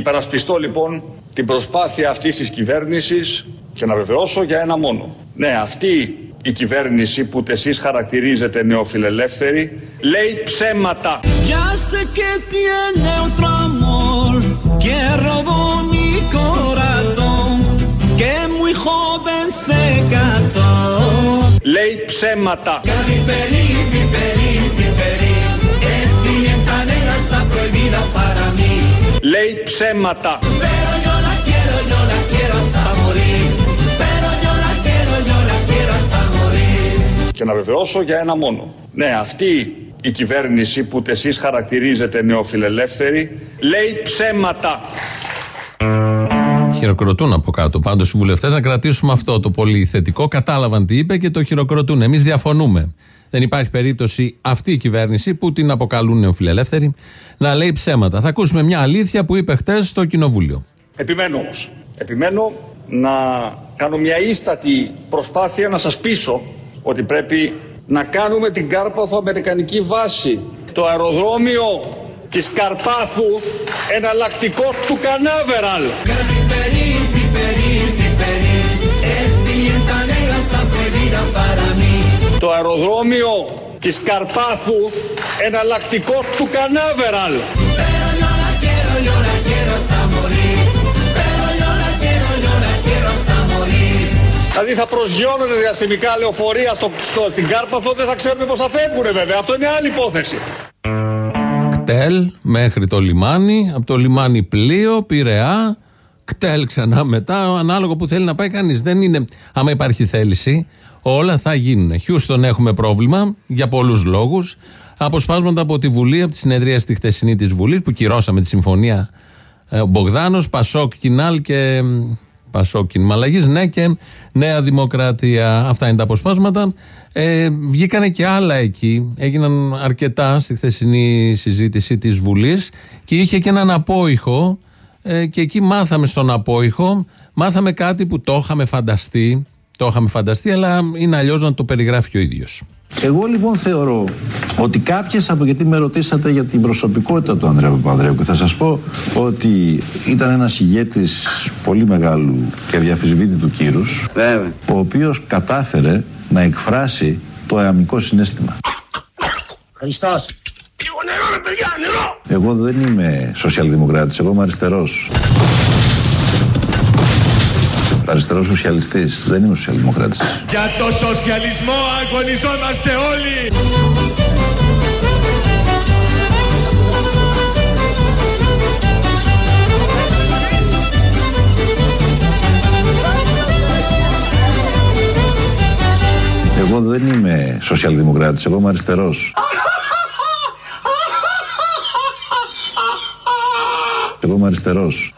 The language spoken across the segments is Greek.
Υπερασπιστώ λοιπόν την προσπάθεια αυτής της κυβέρνησης και να βεβαιώσω για ένα μόνο. Ναι, αυτή η κυβέρνηση που εσείς χαρακτηρίζετε νεοφιλελεύθερη λέει ψέματα. Λέει ψέματα. Λέει ψέματα. Και να βεβαιώσω για ένα μόνο. Ναι, αυτή η κυβέρνηση που εσείς χαρακτηρίζετε νεοφιλελεύθερη λέει ψέματα. Χειροκροτούν από κάτω. Πάντως οι βουλευτές να κρατήσουμε αυτό το πολύ θετικό. Κατάλαβαν τι είπε και το χειροκροτούν. Εμείς διαφωνούμε. Δεν υπάρχει περίπτωση αυτή η κυβέρνηση που την αποκαλούν νεοφιλελεύθερη να λέει ψέματα. Θα ακούσουμε μια αλήθεια που είπε χτες στο Κοινοβούλιο. Επιμένω όμως. Επιμένω να κάνω μια ίστατη προσπάθεια να σας πείσω ότι πρέπει να κάνουμε την Κάρπαθο Αμερικανική βάση. Το αεροδρόμιο της Καρπάθου εναλλακτικό του Κανάβεραλ. Το αεροδρόμιο της Καρπάθου εναλλακτικό του Κανάβεραλ. Δηλαδή θα προσγειώνονται διαστημικά λεωφορεία στο, στο, στην Κάρπαθο, δεν θα ξέρουμε πώς θα φεύγουν βέβαια. Αυτό είναι άλλη υπόθεση. Κτέλ μέχρι το λιμάνι, από το λιμάνι πλοίο, Πειραιά, κτέλ ξανά μετά, ανάλογο που θέλει να πάει κανείς. Δεν είναι, άμα υπάρχει θέληση, όλα θα γίνουν. Χιούστον έχουμε πρόβλημα για πολλούς λόγους. Αποσπάσματα από τη Βουλή, από τη συνεδρία στη χτεσινή της Βουλής, που κυρώσαμε τη συμφωνία ε, ο Μπογδάνος, Πασόκ, Κινάλ και Πασόκ κίνημα αλλαγή, ναι και Νέα Δημοκρατία. Αυτά είναι τα αποσπάσματα. Ε, βγήκανε και άλλα εκεί. Έγιναν αρκετά στη χθεσινή συζήτηση της Βουλής και είχε και έναν απόϊχο. Ε, και εκεί μάθαμε στον απόϊχο, μάθαμε κάτι που το είχαμε φανταστεί. Το είχαμε φανταστεί, αλλά είναι αλλιώς να το περιγράφει ο ίδιος. Εγώ λοιπόν θεωρώ ότι κάποιες από γιατί με ρωτήσατε για την προσωπικότητα του Ανδρέα Παπανδρέου και θα σας πω ότι ήταν ένας ηγέτης πολύ μεγάλου και διαφυσβήτητου κύρους Βέβαια. ο οποίος κατάφερε να εκφράσει το εαμικό συνέστημα. Χριστός. Λίγο νερό ρε παιδιά, νερό! Εγώ δεν είμαι σοσιαλδημοκράτης, εγώ είμαι αριστερός. Αριστερός σοσιαλιστής, δεν είμαι σοσιαλδημοκράτης. Για το σοσιαλισμό αγωνιζόμαστε όλοι! Εγώ δεν είμαι σοσιαλδημοκράτης, εγώ είμαι αριστερός. Εγώ είμαι αριστερός.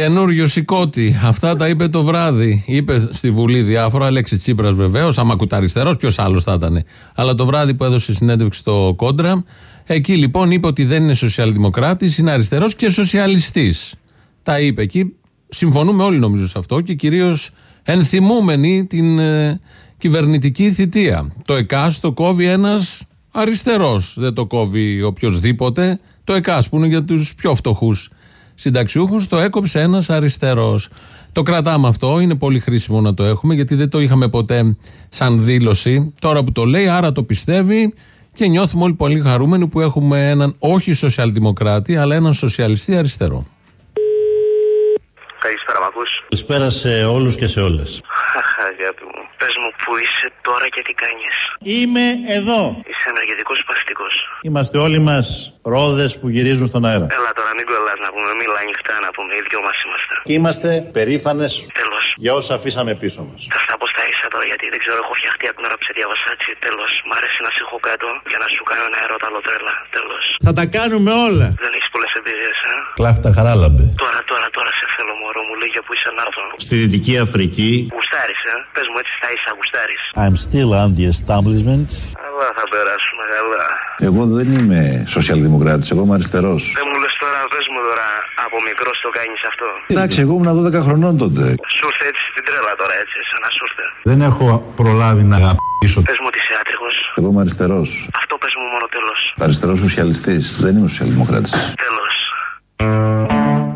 Καινούριο σηκώτη. Αυτά τα είπε το βράδυ. Είπε στη Βουλή διάφορα. Αλέξη Τσίπρας βεβαίως. Άμα ακούτε αριστερό, ποιος άλλος θα ήταν. Αλλά το βράδυ που έδωσε συνέντευξη στο Κόντρα, εκεί λοιπόν είπε ότι δεν είναι σοσιαλδημοκράτης, είναι αριστερός και σοσιαλιστής. Τα είπε εκεί. Συμφωνούμε όλοι νομίζω σε αυτό και κυρίως ενθυμούμενοι την ε, κυβερνητική θητεία. Το ΕΚΑΣ το κόβει ένας αριστερός. Δεν το κόβει οποιοδήποτε. Το ΕΚΑΣ που είναι για τους πιο φτωχούς συνταξιούχου, το έκοψε ένας αριστερός. Το κρατάμε αυτό, είναι πολύ χρήσιμο να το έχουμε, γιατί δεν το είχαμε ποτέ σαν δήλωση. Τώρα που το λέει, άρα το πιστεύει και νιώθουμε όλοι πολύ χαρούμενοι που έχουμε έναν όχι σοσιαλδημοκράτη, αλλά έναν σοσιαλιστή αριστερό. Καλησπέρα, μ' ακούς; Καλησπέρα σε όλους και σε όλες. Αχ, αγάπη μου. Πες μου που είσαι τώρα και τι κάνεις; Είμαι εδώ. Είσαι ενεργητικός ή παθητικός. Είμαστε όλοι μας ρόδες που γυρίζουν στον αέρα. Έλα τώρα, μην κολλάς να πούμε. Μίλα ανοιχτά να πούμε. Οι δυο μας είμαστε. Και είμαστε περήφανες Τέλος. για όσα αφήσαμε πίσω μας. Τώρα γιατί δεν ξέρω. Έχω φτιαχτεί από την ώρα που σε διάβασα έτσι. Τέλος. Μ' αρέσει να σε έχω κάτω για να σου κάνω ένα ερώτα τρέλα. Τέλος. Θα τα κάνουμε όλα. Δεν έχεις πολλές εμπειρίες, ε. Κλάφτα χαράλαμπε. Τώρα, τώρα, τώρα σε θέλω μωρό μου. Λέγε που είσαι να έρθω. Στη Δυτική Αφρική, Γουστάρεις, ε. Πες μου έτσι στα ίσα γουστάρεις. I'm still on the establishment. Αλλά θα περάσουμε καλά. Εγώ δεν είμαι σοσιαλδημοκράτης, εγώ είμαι αριστερός. Δεν μου λες τώρα, πες μου τώρα, από μικρός το κάνεις αυτό. Εντάξει, εγώ ήμουν 12 χρονών τότε. Σου ήρθε έτσι στην τρέλα τώρα, έτσι, σαν να σου ήρθε. Δεν έχω προλάβει να αγαπήσω. Πες μου ότι είσαι άτριχος. Εγώ είμαι αριστερός. Αυτό πες μου μόνο τέλος. Αριστερός σοσιαλιστής. Δεν είμαι σοσιαλδημοκράτης. Τέλος.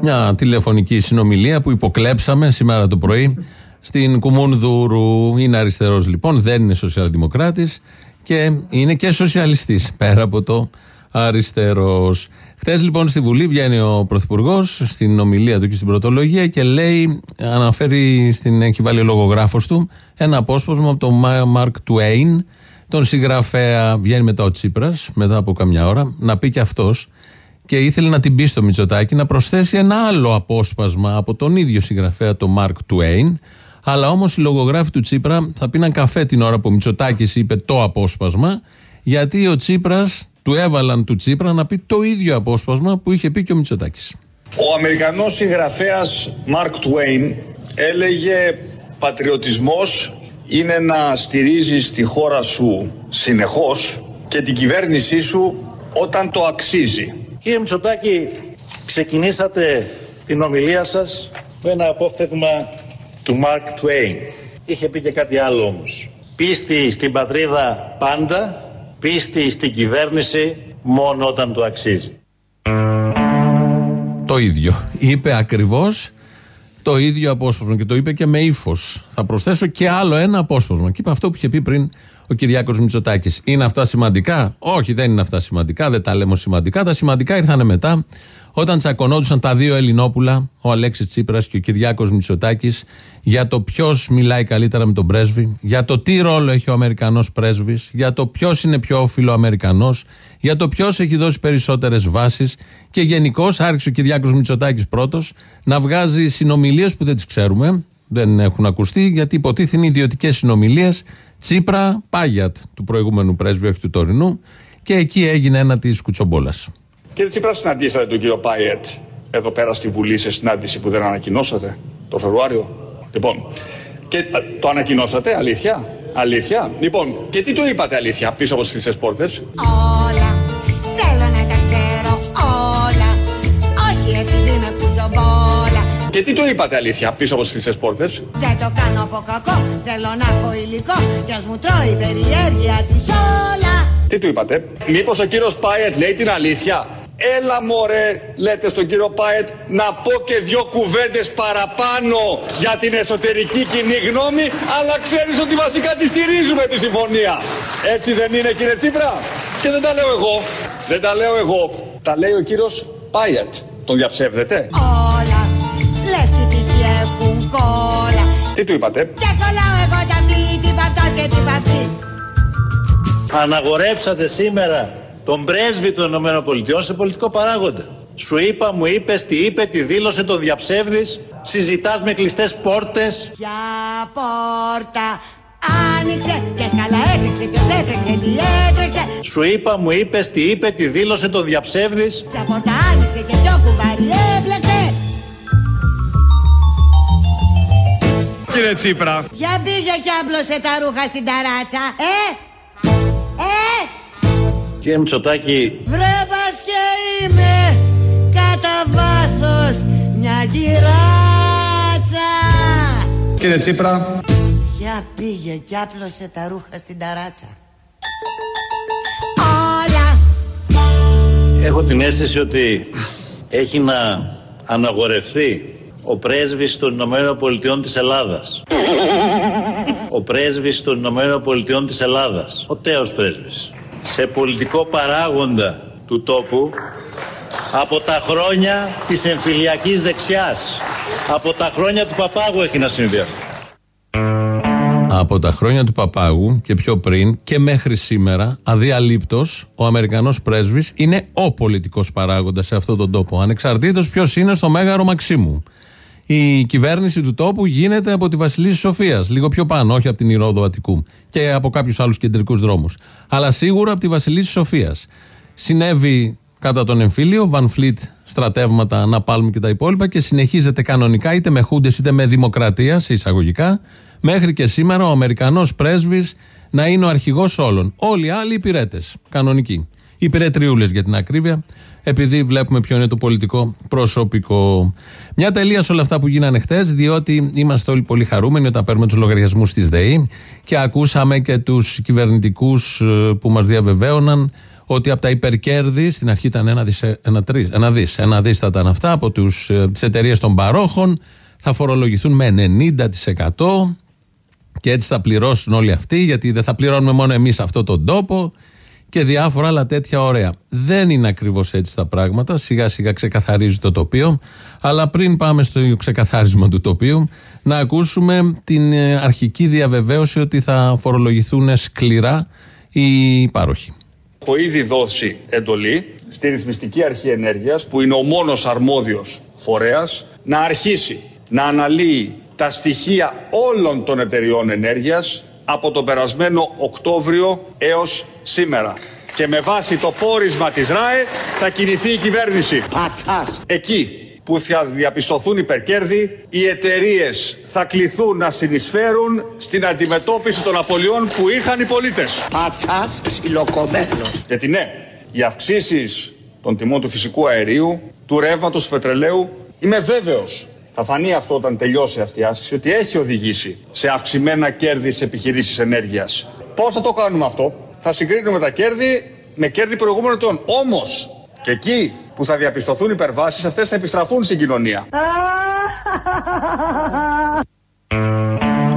Μια τηλεφωνική συνομιλία που υποκλέψαμε σήμερα το πρωί στην Κουμούνδουρου. Είναι αριστερός λοιπόν, δεν είναι σοσιαλδημοκράτης και είναι και σοσιαλιστής πέρα από το αριστερός. Χθες λοιπόν στη Βουλή βγαίνει ο Πρωθυπουργός στην ομιλία του και στην πρωτολογία και λέει, αναφέρει στην έχει βάλει ο λογογράφος του ένα απόσπασμα από τον Μάρκ Τουέιν, τον συγγραφέα. Βγαίνει μετά ο Τσίπρας, μετά από καμιά ώρα, να πει και αυτός και ήθελε να την πει στο Μητσοτάκι να προσθέσει ένα άλλο απόσπασμα από τον ίδιο συγγραφέα, τον Μάρκ Τουέιν. Αλλά όμως οι λογογράφοι του Τσίπρα θα πίναν καφέ την ώρα που ο Μητσοτάκης είπε το απόσπασμα, γιατί ο Τσίπρας του έβαλαν του Τσίπρα να πει το ίδιο απόσπασμα που είχε πει και ο Μητσοτάκης. Ο Αμερικανός συγγραφέας Μαρκ Τουέιν έλεγε πατριωτισμός είναι να στηρίζεις τη χώρα σου συνεχώς και την κυβέρνησή σου όταν το αξίζει. Κύριε Μητσοτάκη, ξεκινήσατε την ομιλία σας με ένα απόφθεγμα του Μάρκ Τουέιν. Είχε πει και κάτι άλλο όμως. Πίστη στην πατρίδα πάντα, πίστη στην κυβέρνηση μόνο όταν το αξίζει. Το ίδιο. Είπε ακριβώς το ίδιο απόσπασμα και το είπε και με ύφος. Θα προσθέσω και άλλο ένα απόσπασμα. Και είπε αυτό που είχε πει πριν ο Κυριάκος Μητσοτάκης. Είναι αυτά σημαντικά; Όχι, δεν είναι αυτά σημαντικά. Δεν τα λέμε ως σημαντικά. Τα σημαντικά ήρθαν μετά όταν τσακωνόντουσαν τα δύο Ελληνόπουλα, ο Αλέξης Τσίπρας και ο Κυριάκος Μητσοτάκης, για το ποιος μιλάει καλύτερα με τον πρέσβη, για το τι ρόλο έχει ο Αμερικανός πρέσβης, για το ποιος είναι πιο φιλοαμερικανό, για το ποιος έχει δώσει περισσότερες βάσεις και γενικώς άρχισε ο Κυριάκος Μητσοτάκης πρώτος να βγάζει συνομιλίες που δεν τις ξέρουμε, δεν έχουν ακουστεί, γιατί υποτίθεται είναι ιδιωτικές συνομιλίες Τσίπρα Πάγιατ του προηγούμενου πρέσβη, όχι του τωρινού, και εκεί έγινε ένα της κουτσομπόλας. Κύριε Τσίπρα, συναντήσατε τον κύριο Πάιετ εδώ πέρα στη Βουλή σε συνάντηση που δεν ανακοινώσατε το Φεβρουάριο; Λοιπόν, και α, το ανακοινώσατε, αλήθεια; Αλήθεια; Λοιπόν, και τι του είπατε αλήθεια πίσω από τις χρυσέ πόρτες; Όλα, Και τι του είπατε αλήθεια πίσω από τις χρυσές πόρτες; Δεν το κάνω από κακό, θέλω να έχω υλικό Κι ας μου τρώει η περιέργεια της όλα Τι του είπατε; Μήπως ο κύριος Πάιετ λέει την αλήθεια; Έλα μωρέ, λέτε στον κύριο Πάετ, να πω και δυο κουβέντες παραπάνω για την εσωτερική κοινή γνώμη, αλλά ξέρεις ότι βασικά τη στηρίζουμε τη συμφωνία. Έτσι δεν είναι κύριε Τσίπρα; Και δεν τα λέω εγώ. Δεν τα λέω εγώ. Τα λέει ο κύριος Πάιετ. Τον διαψεύδετε; Όλα, λες και τι έχουν κόλλα Τι του είπατε; Και κολλάω εγώ τα αυτή, την παυτός και την παυτή Αναγορέψατε σήμερα τον πρέσβη των ΗΠΑ σε πολιτικό παράγοντα. Σου είπα, μου είπες, τι είπε, τι δήλωσε, τον διαψεύδεις, συζητάς με κλειστές πόρτες. Ποια πόρτα άνοιξε και σκαλά έτρεξε Ποιος έτρεξε, τι έτρεξε Σου είπα, μου είπες, τι είπε, τι δήλωσε, τον διαψεύδεις. Ποια πόρτα άνοιξε και ποιο κουβάρι έπλεξε Κύριε Τσίπρα, Για πήγε και άμπλωσε τα ρούχα στην ταράτσα Ε, ε! Κύριε Μητσοτάκη, Βρε πας και είμαι κατά βάθος μια γυράτσα. Κύριε Τσίπρα, Για πήγε και άπλωσε τα ρούχα στην ταράτσα. Όλα. Έχω την αίσθηση ότι έχει να αναγορευτεί ο πρέσβης των Ηνωμένων Πολιτειών της Ελλάδας. Ο πρέσβης των Ηνωμένων Πολιτειών της Ελλάδας. Ο τέος πρέσβης. Σε πολιτικό παράγοντα του τόπου από τα χρόνια της εμφυλιακής δεξιάς. Από τα χρόνια του Παπάγου έχει να συμβεί αυτό. Από τα χρόνια του Παπάγου και πιο πριν και μέχρι σήμερα, αδιαλείπτως, ο Αμερικανός πρέσβης είναι ο πολιτικός παράγοντας σε αυτόν τον τόπο. Ανεξαρτήτως ποιος είναι στο μέγαρο Μαξίμου. Η κυβέρνηση του τόπου γίνεται από τη Βασιλίση Σοφίας, λίγο πιο πάνω, όχι από την Ηρόδο Αττικού και από κάποιους άλλους κεντρικούς δρόμους. Αλλά σίγουρα από τη Βασιλίση Σοφίας. Συνέβη κατά τον εμφύλιο, Βαν Φλίτ, στρατεύματα, Ναπάλμ και τα υπόλοιπα και συνεχίζεται κανονικά είτε με χούντες είτε με δημοκρατία, σε εισαγωγικά, μέχρι και σήμερα ο Αμερικανός πρέσβης να είναι ο αρχηγός όλων. Όλοι οι άλλοι υπηρέτες. Κανονικοί. Υπηρετριούλες για την ακρίβεια, επειδή βλέπουμε ποιο είναι το πολιτικό προσωπικό. Μια τελεία σε όλα αυτά που γίνανε χθε, διότι είμαστε όλοι πολύ χαρούμενοι όταν παίρνουμε τους λογαριασμούς της ΔΕΗ και ακούσαμε και τους κυβερνητικούς που μας διαβεβαίωναν ότι από τα υπερκέρδη, στην αρχή ήταν ένα δις, ένα, τρεις, ένα δις, ένα δις θα ήταν αυτά από τους, ε, τις εταιρείες των παρόχων, θα φορολογηθούν με 90% και έτσι θα πληρώσουν όλοι αυτοί, γιατί δεν θα πληρώνουμε μόνο εμείς αυτό τον τόπο και διάφορα άλλα τέτοια ωραία. Δεν είναι ακριβώς έτσι τα πράγματα. Σιγά σιγά ξεκαθαρίζει το τοπίο. Αλλά πριν πάμε στο ξεκαθάρισμα του τοπίου, να ακούσουμε την ε, αρχική διαβεβαίωση ότι θα φορολογηθούν σκληρά οι πάροχοι. Έχω ήδη δώσει εντολή στη Ρυθμιστική Αρχή Ενέργειας, που είναι ο μόνος αρμόδιος φορέας, να αρχίσει να αναλύει τα στοιχεία όλων των εταιριών ενέργειας από τον περασμένο Οκτώβριο έως σήμερα. Και με βάση το πόρισμα της ΡΑΕ θα κινηθεί η κυβέρνηση. Πατσάς. Εκεί που θα διαπιστωθούν υπερκέρδη, οι εταιρείες θα κληθούν να συνεισφέρουν στην αντιμετώπιση των απολειών που είχαν οι πολίτες. Πατσάς ψιλοκομμένος. Γιατί ναι, οι αυξήσεις των τιμών του φυσικού αερίου, του ρεύματος του πετρελαίου, είμαι βέβαιος. Θα φανεί αυτό όταν τελειώσει αυτή η άσκηση ότι έχει οδηγήσει σε αυξημένα κέρδη σε επιχειρήσεις ενέργειας. Πώς θα το κάνουμε αυτό, θα συγκρίνουμε τα κέρδη με κέρδη προηγούμενων ετών. Όμως, και εκεί που θα διαπιστωθούν υπερβάσεις, αυτές θα επιστραφούν στην κοινωνία.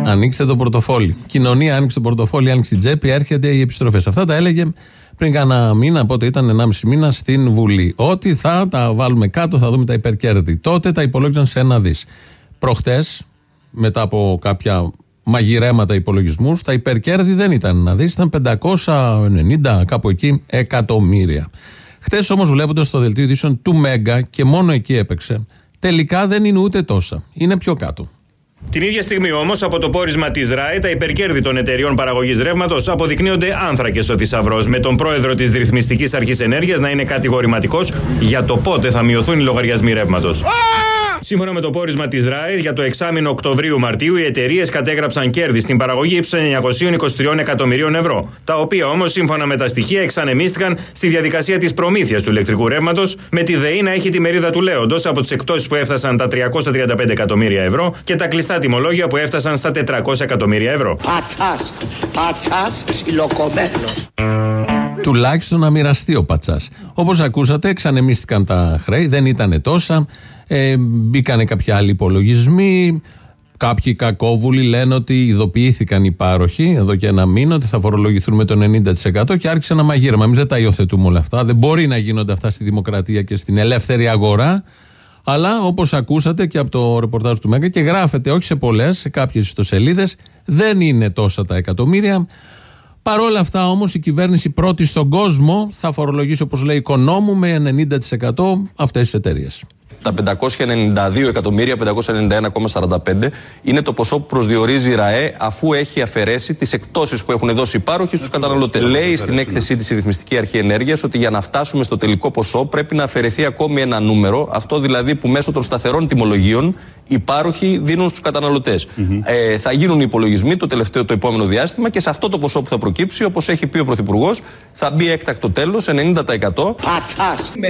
Ανοίξτε το πορτοφόλι. Κοινωνία, άνοιξε το πορτοφόλι, άνοιξε την τσέπη, έρχεται οι επιστροφέ. Αυτά τα έλεγε πριν κάνα μήνα, πότε ήταν 1,5 μήνα στην Βουλή. Ότι θα τα βάλουμε κάτω, θα δούμε τα υπερκέρδη. Τότε τα υπολόγιζαν σε ένα δις. Προχτές, μετά από κάποια μαγειρέματα υπολογισμούς, τα υπερκέρδη δεν ήταν ένα δι, ήταν 590 κάπου εκεί εκατομμύρια. Χθες όμως, βλέποντας το δελτίο ειδήσεων του Μέγκα και μόνο εκεί έπαιξε, τελικά δεν είναι ούτε τόσα. Είναι πιο κάτω. Την ίδια στιγμή όμως, από το πόρισμα της ΡΑΕ, τα υπερκέρδη των εταιριών παραγωγής ρεύματος αποδεικνύονται άνθρακες ο θησαυρός, με τον πρόεδρο της Ρυθμιστικής Αρχής Ενέργειας να είναι κατηγορηματικός για το πότε θα μειωθούν οι λογαριασμοί ρεύματος. Σύμφωνα με το πόρισμα της ΡΑΕ, για το εξάμεινο Οκτωβρίου-Μαρτίου, οι εταιρείες κατέγραψαν κέρδη στην παραγωγή ύψου 923 εκατομμυρίων ευρώ. Τα οποία όμως, σύμφωνα με τα στοιχεία, εξανεμίστηκαν στη διαδικασία της προμήθειας του ηλεκτρικού ρεύματος, με τη ΔΕΗ να έχει τη μερίδα του λέοντος από τις εκτόσει που έφτασαν τα 335 εκατομμύρια ευρώ και τα κλειστά τιμολόγια που έφτασαν στα 400 εκατομμύρια ευρώ. Πατσάς. Πατσάς ψιλοκομμένος. Τουλάχιστον να μοιραστεί ο πατσάς. Όπως ακούσατε, εξανεμίστηκαν τα χρέη, δεν ήταν τόσα. Ε, μπήκανε κάποιοι άλλοι υπολογισμοί. Κάποιοι κακόβουλοι λένε ότι ειδοποιήθηκαν οι πάροχοι εδώ και ένα μήνα ότι θα φορολογηθούν με το 90% και άρχισε ένα μαγείρεμα. Εμείς δεν τα υιοθετούμε όλα αυτά. Δεν μπορεί να γίνονται αυτά στη δημοκρατία και στην ελεύθερη αγορά. Αλλά όπως ακούσατε και από το ρεπορτάζ του Μέγκα και γράφεται όχι σε πολλές, σε κάποιες ιστοσελίδες, δεν είναι τόσα τα εκατομμύρια. Παρ' όλα αυτά όμως η κυβέρνηση πρώτη στον κόσμο θα φορολογήσει όπως λέει οικονόμου με 90% αυτές τις εταιρείες. Τα 592 εκατομμύρια, 591,45 είναι το ποσό που προσδιορίζει η ΡΑΕ αφού έχει αφαιρέσει τις εκτόσεις που έχουν δώσει οι πάροχοι στους καταναλωτές. Λέει στην έκθεσή της η Ρυθμιστική Αρχή Ενέργειας ότι για να φτάσουμε στο τελικό ποσό πρέπει να αφαιρεθεί ακόμη ένα νούμερο, αυτό δηλαδή που μέσω των σταθερών τιμολογίων οι πάροχοι δίνουν στους καταναλωτε Ε, θα γίνουν οι υπολογισμοί το τελευταίο το επόμενο διάστημα και σε αυτό το ποσό που θα προκύψει, όπως έχει πει ο Πρωθυπουργός, θα μπει έκτακτο τέλος 90%. Πατσάς. Με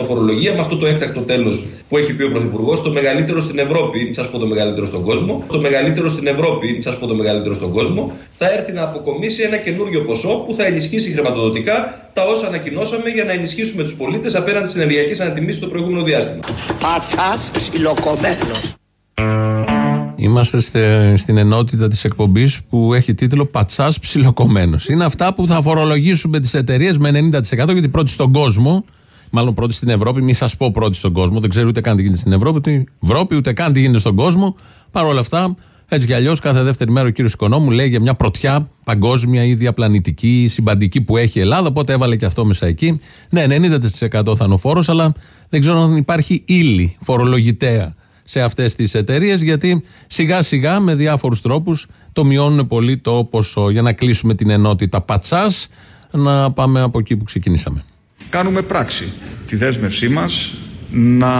90% φορολογία, με αυτό το έκτακτο τέλος που έχει πει ο Πρωθυπουργός, το μεγαλύτερο στην Ευρώπη, μην σας πω το μεγαλύτερο στον κόσμο, το μεγαλύτερο στην Ευρώπη, μην σας πω το μεγαλύτερο στον κόσμο, θα έρθει να αποκομίσει ένα καινούριο ποσό που θα ενισχύσει χρηματοδοτικά τα όσα ανακοινώσαμε για να ενισχύσουμε τους πολίτες απέναντι στις ενεργειακές ανατιμήσεις το προηγούμενο διάστημα. Πατσάς ψιλοκομμένος. Είμαστε στε- στην ενότητα της εκπομπής που έχει τίτλο Πατσάς ψιλοκομμένο. Είναι αυτά που θα φορολογήσουμε τις εταιρείες με 90% γιατί πρώτη στον κόσμο, μάλλον πρώτη στην Ευρώπη, μη σας πω πρώτη στον κόσμο, δεν ξέρω ούτε καν τι γίνεται στην Ευρώπη, ούτε, Ευρώπη, ούτε καν τι γίνεται στον κόσμο. Παρ' όλα αυτά, έτσι κι αλλιώς, κάθε δεύτερη μέρα ο κύριος Οικονόμου λέει για μια πρωτιά παγκόσμια ή διαπλανητική, συμπαντική που έχει η Ελλάδα. Οπότε έβαλε και αυτό μέσα εκεί. Ναι, 90% θα είναι ο φόρος, αλλά δεν ξέρω αν υπάρχει ύλη φορολογητέα σε αυτές τις εταιρείες, γιατί σιγά σιγά με διάφορους τρόπους το μειώνουν πολύ το ποσό. Για να κλείσουμε την ενότητα πατσάς, να πάμε από εκεί που ξεκινήσαμε. Κάνουμε πράξη τη δέσμευσή μας να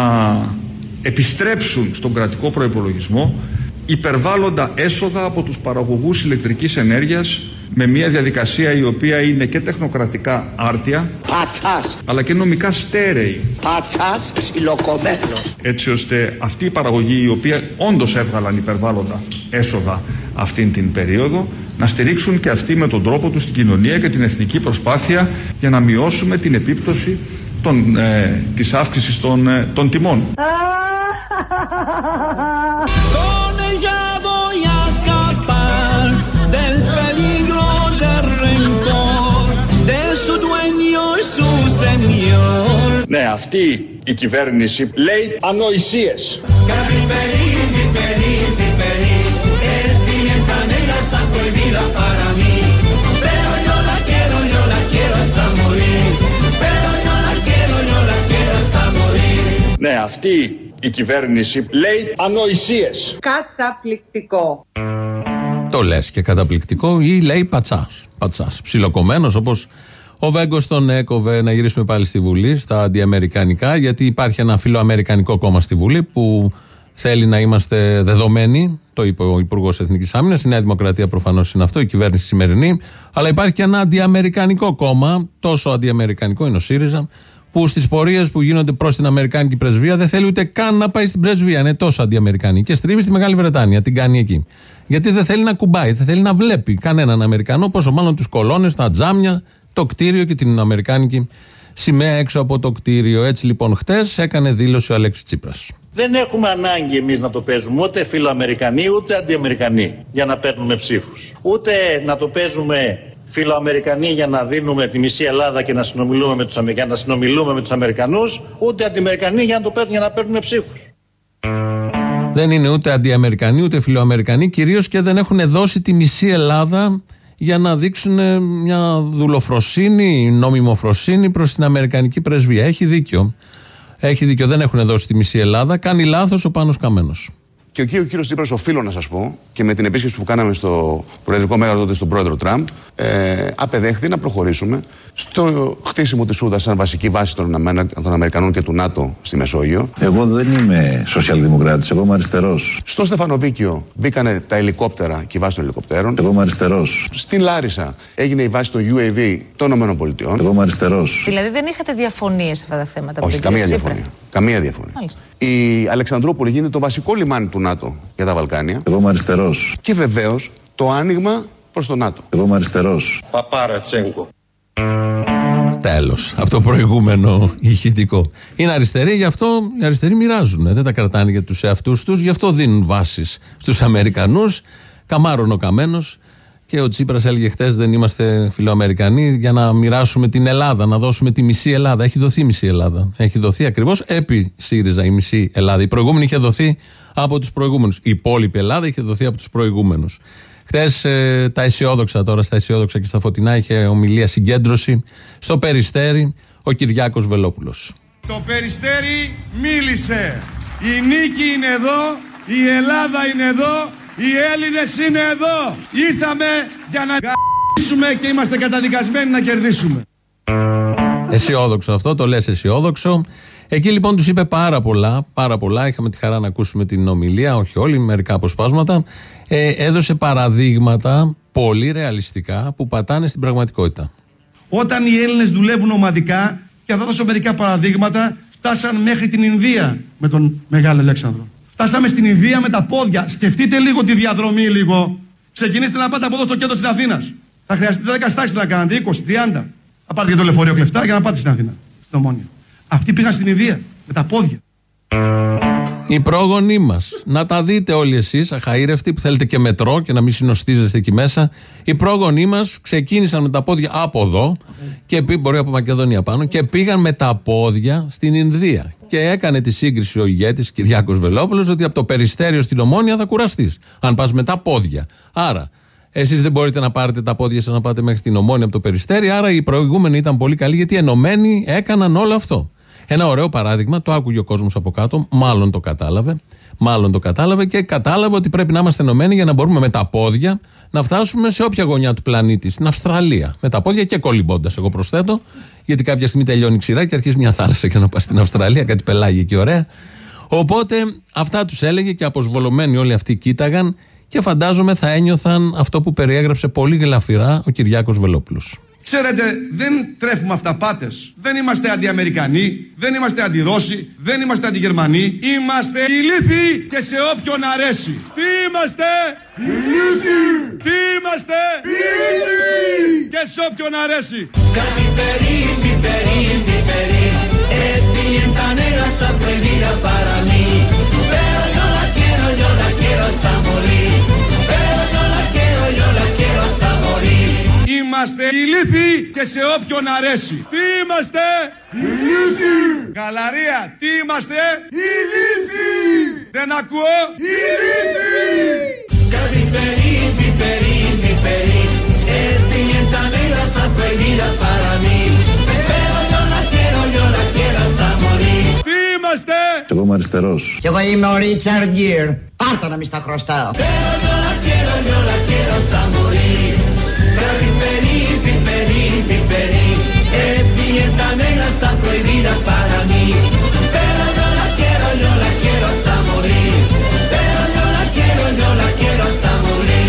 επιστρέψουν στον κρατικό προϋπολογισμό υπερβάλλοντα έσοδα από τους παραγωγούς ηλεκτρικής ενέργειας με μια διαδικασία η οποία είναι και τεχνοκρατικά άρτια Πατσάς. αλλά και νομικά στέρεη Πατσάς ψιλοκομμένος. έτσι ώστε αυτή η παραγωγή η οποία όντως έβγαλαν υπερβάλλοντα έσοδα αυτήν την περίοδο να στηρίξουν και αυτοί με τον τρόπο τους την κοινωνία και την εθνική προσπάθεια για να μειώσουμε την επίπτωση των, ε, της αύξησης των, ε, των τιμών. Con ella voy a escapar del peligro del rencor de su dueño y su señor. Ναι, αυτή η κυβέρνηση λέει ανοησίες. Ναι, αυτή η κυβέρνηση λέει ανοησίες. Καταπληκτικό. Το λες και καταπληκτικό ή λέει πατσάς. Πατσάς. Ψιλοκομμένος όπως ο Βέγκος τον έκοβε να γυρίσουμε πάλι στη Βουλή, στα αντιαμερικανικά, γιατί υπάρχει ένα φιλοαμερικανικό κόμμα στη Βουλή που θέλει να είμαστε δεδομένοι. Το είπε ο Υπουργός Εθνικής Άμυνας. Η Νέα Δημοκρατία προφανώς είναι αυτό, η κυβέρνηση σημερινή. Αλλά υπάρχει και ένα αντιαμερικανικό κόμμα, τόσο αντιαμερικανικό είναι ο ΣΥΡΙΖΑ, που στις πορείες που γίνονται προς την Αμερικάνικη πρεσβεία δεν θέλει ούτε καν να πάει στην πρεσβεία. Είναι τόσο αντιαμερικανή. Και στρίβει στη Μεγάλη Βρετάνια, την κάνει εκεί. Γιατί δεν θέλει να κουμπάει, δεν θέλει να βλέπει κανέναν Αμερικανό, πόσο μάλλον τους κολόνε, τα τζάμια, το κτίριο και την Αμερικάνικη σημαία έξω από το κτίριο. Έτσι λοιπόν, χτες έκανε δήλωση ο Αλέξης Τσίπρας. Δεν έχουμε ανάγκη εμείς να το παίζουμε ούτε φιλοαμερικανοί ούτε αντιαμερικανοί για να παίρνουμε ψήφους. Ούτε να το παίζουμε φιλοαμερικανοί για να δίνουμε τη μισή Ελλάδα και να συνομιλούμε με τους, Αμε- για να συνομιλούμε με τους Αμερικανούς, ούτε αντιαμερικανοί για να, το παίρνουν, για να παίρνουμε ψήφους. Δεν είναι ούτε αντιαμερικανοί ούτε φιλοαμερικανοί, κυρίως και δεν έχουν δώσει τη μισή Ελλάδα για να δείξουν ε, μια δουλοφροσύνη, νόμιμοφροσύνη προς την Αμερικανική πρεσβεία. Έχει δίκιο. Έχει δίκιο, δεν έχουν δώσει τη μισή Ελλάδα. Κάνει λάθος ο Πάνος Καμένος. Και ο κύριο κύριος Τσίπρας, οφείλω να σας πω, και με την επίσκεψη που κάναμε στο Προεδρικό Μέγαρο τότε στον πρόεδρο Τραμπ, ε, απεδέχθη να προχωρήσουμε στο χτίσιμο της Σούδας σαν βασική βάση των, Αμενα- των Αμερικανών και του ΝΑΤΟ στη Μεσόγειο. Εγώ δεν είμαι σοσιαλδημοκράτης, εγώ είμαι αριστερός. Στο Στεφανοβίκιο μπήκανε τα ελικόπτερα και η βάση των ελικοπτέρων. Εγώ είμαι αριστερός. Στην Λάρισα έγινε η βάση των UAV των ΗΠΑ. Εγώ είμαι αριστερός. Δηλαδή δεν είχατε διαφωνίες σε αυτά τα θέματα με Όχι, τον κύριο καμία Τσίπρα. διαφωνία. Καμία διαφωνία. Μάλιστα. Η Αλεξανδρούπολη γίνεται το βασικό λιμάνι του ΝΑΤΟ για τα Βαλκάνια. Εγώ είμαι αριστερός. Και βεβαίως το άνοιγμα προς το ΝΑΤΟ. Εγώ είμαι αριστερός. Παπάρα Τσέγκο. Τέλος. Από το προηγούμενο ηχητικό. Είναι αριστεροί, γι' αυτό οι αριστεροί μοιράζουν. Δεν τα κρατάνε για τους εαυτούς τους, γι' αυτό δίνουν βάσεις στους Αμερικανούς. Καμάρων ο καμένος. Και ο Τσίπρας έλεγε χθες: Δεν είμαστε φιλοαμερικανοί για να μοιράσουμε την Ελλάδα, να δώσουμε τη μισή Ελλάδα. Έχει δοθεί η μισή Ελλάδα. Έχει δοθεί ακριβώς επί ΣΥΡΙΖΑ η μισή Ελλάδα. Η προηγούμενη είχε δοθεί από τους προηγούμενους. Η υπόλοιπη Ελλάδα είχε δοθεί από τους προηγούμενους. Χθες τα αισιόδοξα τώρα, στα αισιόδοξα και στα φωτεινά, είχε ομιλία συγκέντρωση στο Περιστέρι ο Κυριάκος Βελόπουλος. Το Περιστέρι μίλησε. Η νίκη είναι εδώ, η Ελλάδα είναι εδώ, οι Έλληνες είναι εδώ. Ήρθαμε για να κερδίσουμε και είμαστε καταδικασμένοι να κερδίσουμε. Αισιόδοξο αυτό, το λες αισιόδοξο. Εκεί λοιπόν τους είπε πάρα πολλά, πάρα πολλά. Είχαμε τη χαρά να ακούσουμε την ομιλία, όχι όλοι, μερικά αποσπάσματα. Ε, έδωσε παραδείγματα πολύ ρεαλιστικά που πατάνε στην πραγματικότητα. Όταν οι Έλληνες δουλεύουν ομαδικά, και θα δώσω μερικά παραδείγματα, φτάσαν μέχρι την Ινδία με τον Μεγάλο Αλέξανδρο. Φτάσαμε στην Ινδία με τα πόδια. Σκεφτείτε λίγο τη διαδρομή λίγο. Ξεκινήστε να πάτε από εδώ στο κέντρο της Αθήνας. Θα χρειαστείτε 10 στάξεις να κάνετε, 20, 30. Θα πάτε και το λεωφορείο κλεφτά για να πάτε στην Αθήνα, στην Ομόνια. Αυτοί πήγαν στην Ινδία με τα πόδια. Οι πρόγονοί μας. Να τα δείτε όλοι εσείς, αχαήρευτοι που θέλετε και μετρό και να μην συνοστίζεστε εκεί μέσα. Οι πρόγονοί μας ξεκίνησαν με τα πόδια από εδώ και πήγαν, μπορεί από Μακεδονία πάνω, και πήγαν με τα πόδια στην Ινδία. Και έκανε τη σύγκριση ο ηγέτης Κυριάκος Βελόπουλος ότι από το περιστέριο στην Ομόνια θα κουραστείς. Αν πας με τα πόδια. Άρα, εσείς δεν μπορείτε να πάρετε τα πόδια σας να πάτε μέχρι την Ομόνια από το περιστέριο. Άρα οι προηγούμενοι ήταν πολύ καλοί γιατί ενωμένοι έκαναν όλο αυτό. Ένα ωραίο παράδειγμα, το άκουγε ο κόσμος από κάτω, μάλλον το κατάλαβε. Μάλλον το κατάλαβε και κατάλαβε ότι πρέπει να είμαστε ενωμένοι για να μπορούμε με τα πόδια να φτάσουμε σε όποια γωνιά του πλανήτη, στην Αυστραλία. Με τα πόδια και κολυμπώντας, εγώ προσθέτω, γιατί κάποια στιγμή τελειώνει η ξηρά και αρχίζει μια θάλασσα για να πας στην Αυστραλία, κάτι πελάγει εκεί ωραία. Οπότε αυτά τους έλεγε και αποσβολωμένοι όλοι αυτοί κοίταγαν και φαντάζομαι θα ένιωθαν αυτό που περιέγραψε πολύ γλαφυρά ο Κυριάκος Βελόπουλος. Ξέρετε, δεν τρέφουμε αυταπάτες. Δεν είμαστε αντιαμερικανοί, δεν είμαστε αντιρώσοι, δεν είμαστε αντιγερμανοί. Είμαστε ηλίθιοι και σε όποιον αρέσει. Τι είμαστε; Ηλίθιοι! Τι είμαστε; Ηλίθιοι! Και σε όποιον αρέσει. Piperín, piperín, piperín Es Είμαστε ηλίθιοι και σε όποιον αρέσει. Τι είμαστε; Ηλίθιοι! Καλαρία, τι είμαστε; Ηλίθιοι! Δεν ακούω; Ηλίθιοι! Piperín, piperín, piperín Es pimienta negra, está prohibida para mí Pero yo la quiero, yo la quiero hasta morir Τι είμαστε; Εγώ είμαι αριστερός. Κι εγώ είμαι ο Ρίτσαρντ Γκίρ. Πάρτα να μη στα χρωστάω. Prohibida para mí Pero yo la quiero, yo la quiero hasta morir Pero yo la quiero, yo la quiero hasta morir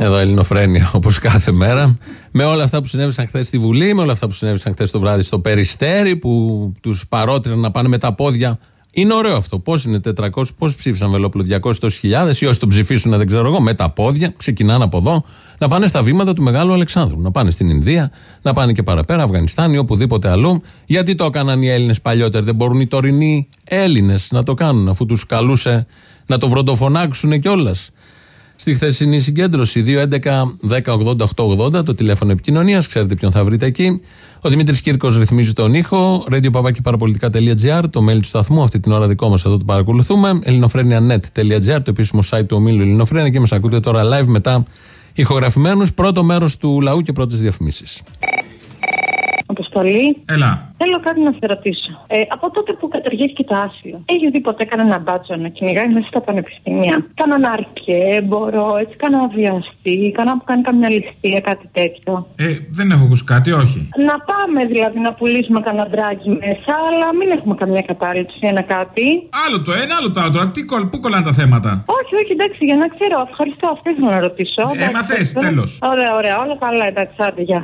Εδώ Ελληνοφρένια όπως κάθε μέρα. Με όλα αυτά που συνέβησαν χθες στη Βουλή, με όλα αυτά που συνέβησαν χθες το βράδυ στο Περιστέρι, που τους παρότριναν να πάνε με τα πόδια. Είναι ωραίο αυτό. Πώς είναι 400, πώς ψήφισαν Βελόπουλο, 200 χιλιάδες, ή όσοι τον ψηφίσουν, δεν ξέρω εγώ, με τα πόδια, ξεκινάνε από εδώ, να πάνε στα βήματα του Μεγάλου Αλεξάνδρου. Να πάνε στην Ινδία, να πάνε και παραπέρα, Αφγανιστάν ή οπουδήποτε αλλού. Γιατί το έκαναν οι Έλληνες παλιότερα, δεν μπορούν οι τωρινοί Έλληνες να το κάνουν, αφού τους καλούσε να το βροντοφωνάξουν κιόλας. Στη χθεσινή συγκέντρωση 2.11.10.80.880 το τηλέφωνο επικοινωνίας, ξέρετε ποιον θα βρείτε εκεί. Ο Δημήτρης Κύρκος ρυθμίζει τον ήχο. radio.parapolitica.gr, το mail του σταθμού. Αυτή την ώρα δικό μας εδώ το παρακολουθούμε. ελληνοφρένια.net.gr, το επίσημο site του ομίλου Ελληνοφρένια και μας ακούτε τώρα live μετά ηχογραφημένους. Πρώτο μέρος του λαού και πρώτες διαφημίσεις. Αποστολή. Έλα. Θέλω κάτι να σε ρωτήσω. Ε, από τότε που καταργήθηκε το άσυλο, έχει δει ποτέ κανένα μπάτσο να κυνηγάει μέσα στα πανεπιστήμια; Κανένα αρκέμπορο, έτσι κανένα βιαστή, κανένα που κάνει καμιά ληστεία, κάτι τέτοιο; Ε, δεν έχω ακούσει κάτι, όχι. Να πάμε δηλαδή να πουλήσουμε κανένα ντράκι μέσα, αλλά μην έχουμε καμιά κατάληψη, ένα κάτι. Άλλο το ένα, άλλο το άλλο. Τώρα, τι κολλ- πού κολλάνε τα θέματα; Όχι, όχι, εντάξει, για να ξέρω. Ευχαριστώ, αυτό ήθελα να ρωτήσω. Ε, Εντάξει, μα θες, ευχαριστώ. τέλος. Ωραία, ωραία, όλα καλά, εντάξει, άντε, γεια.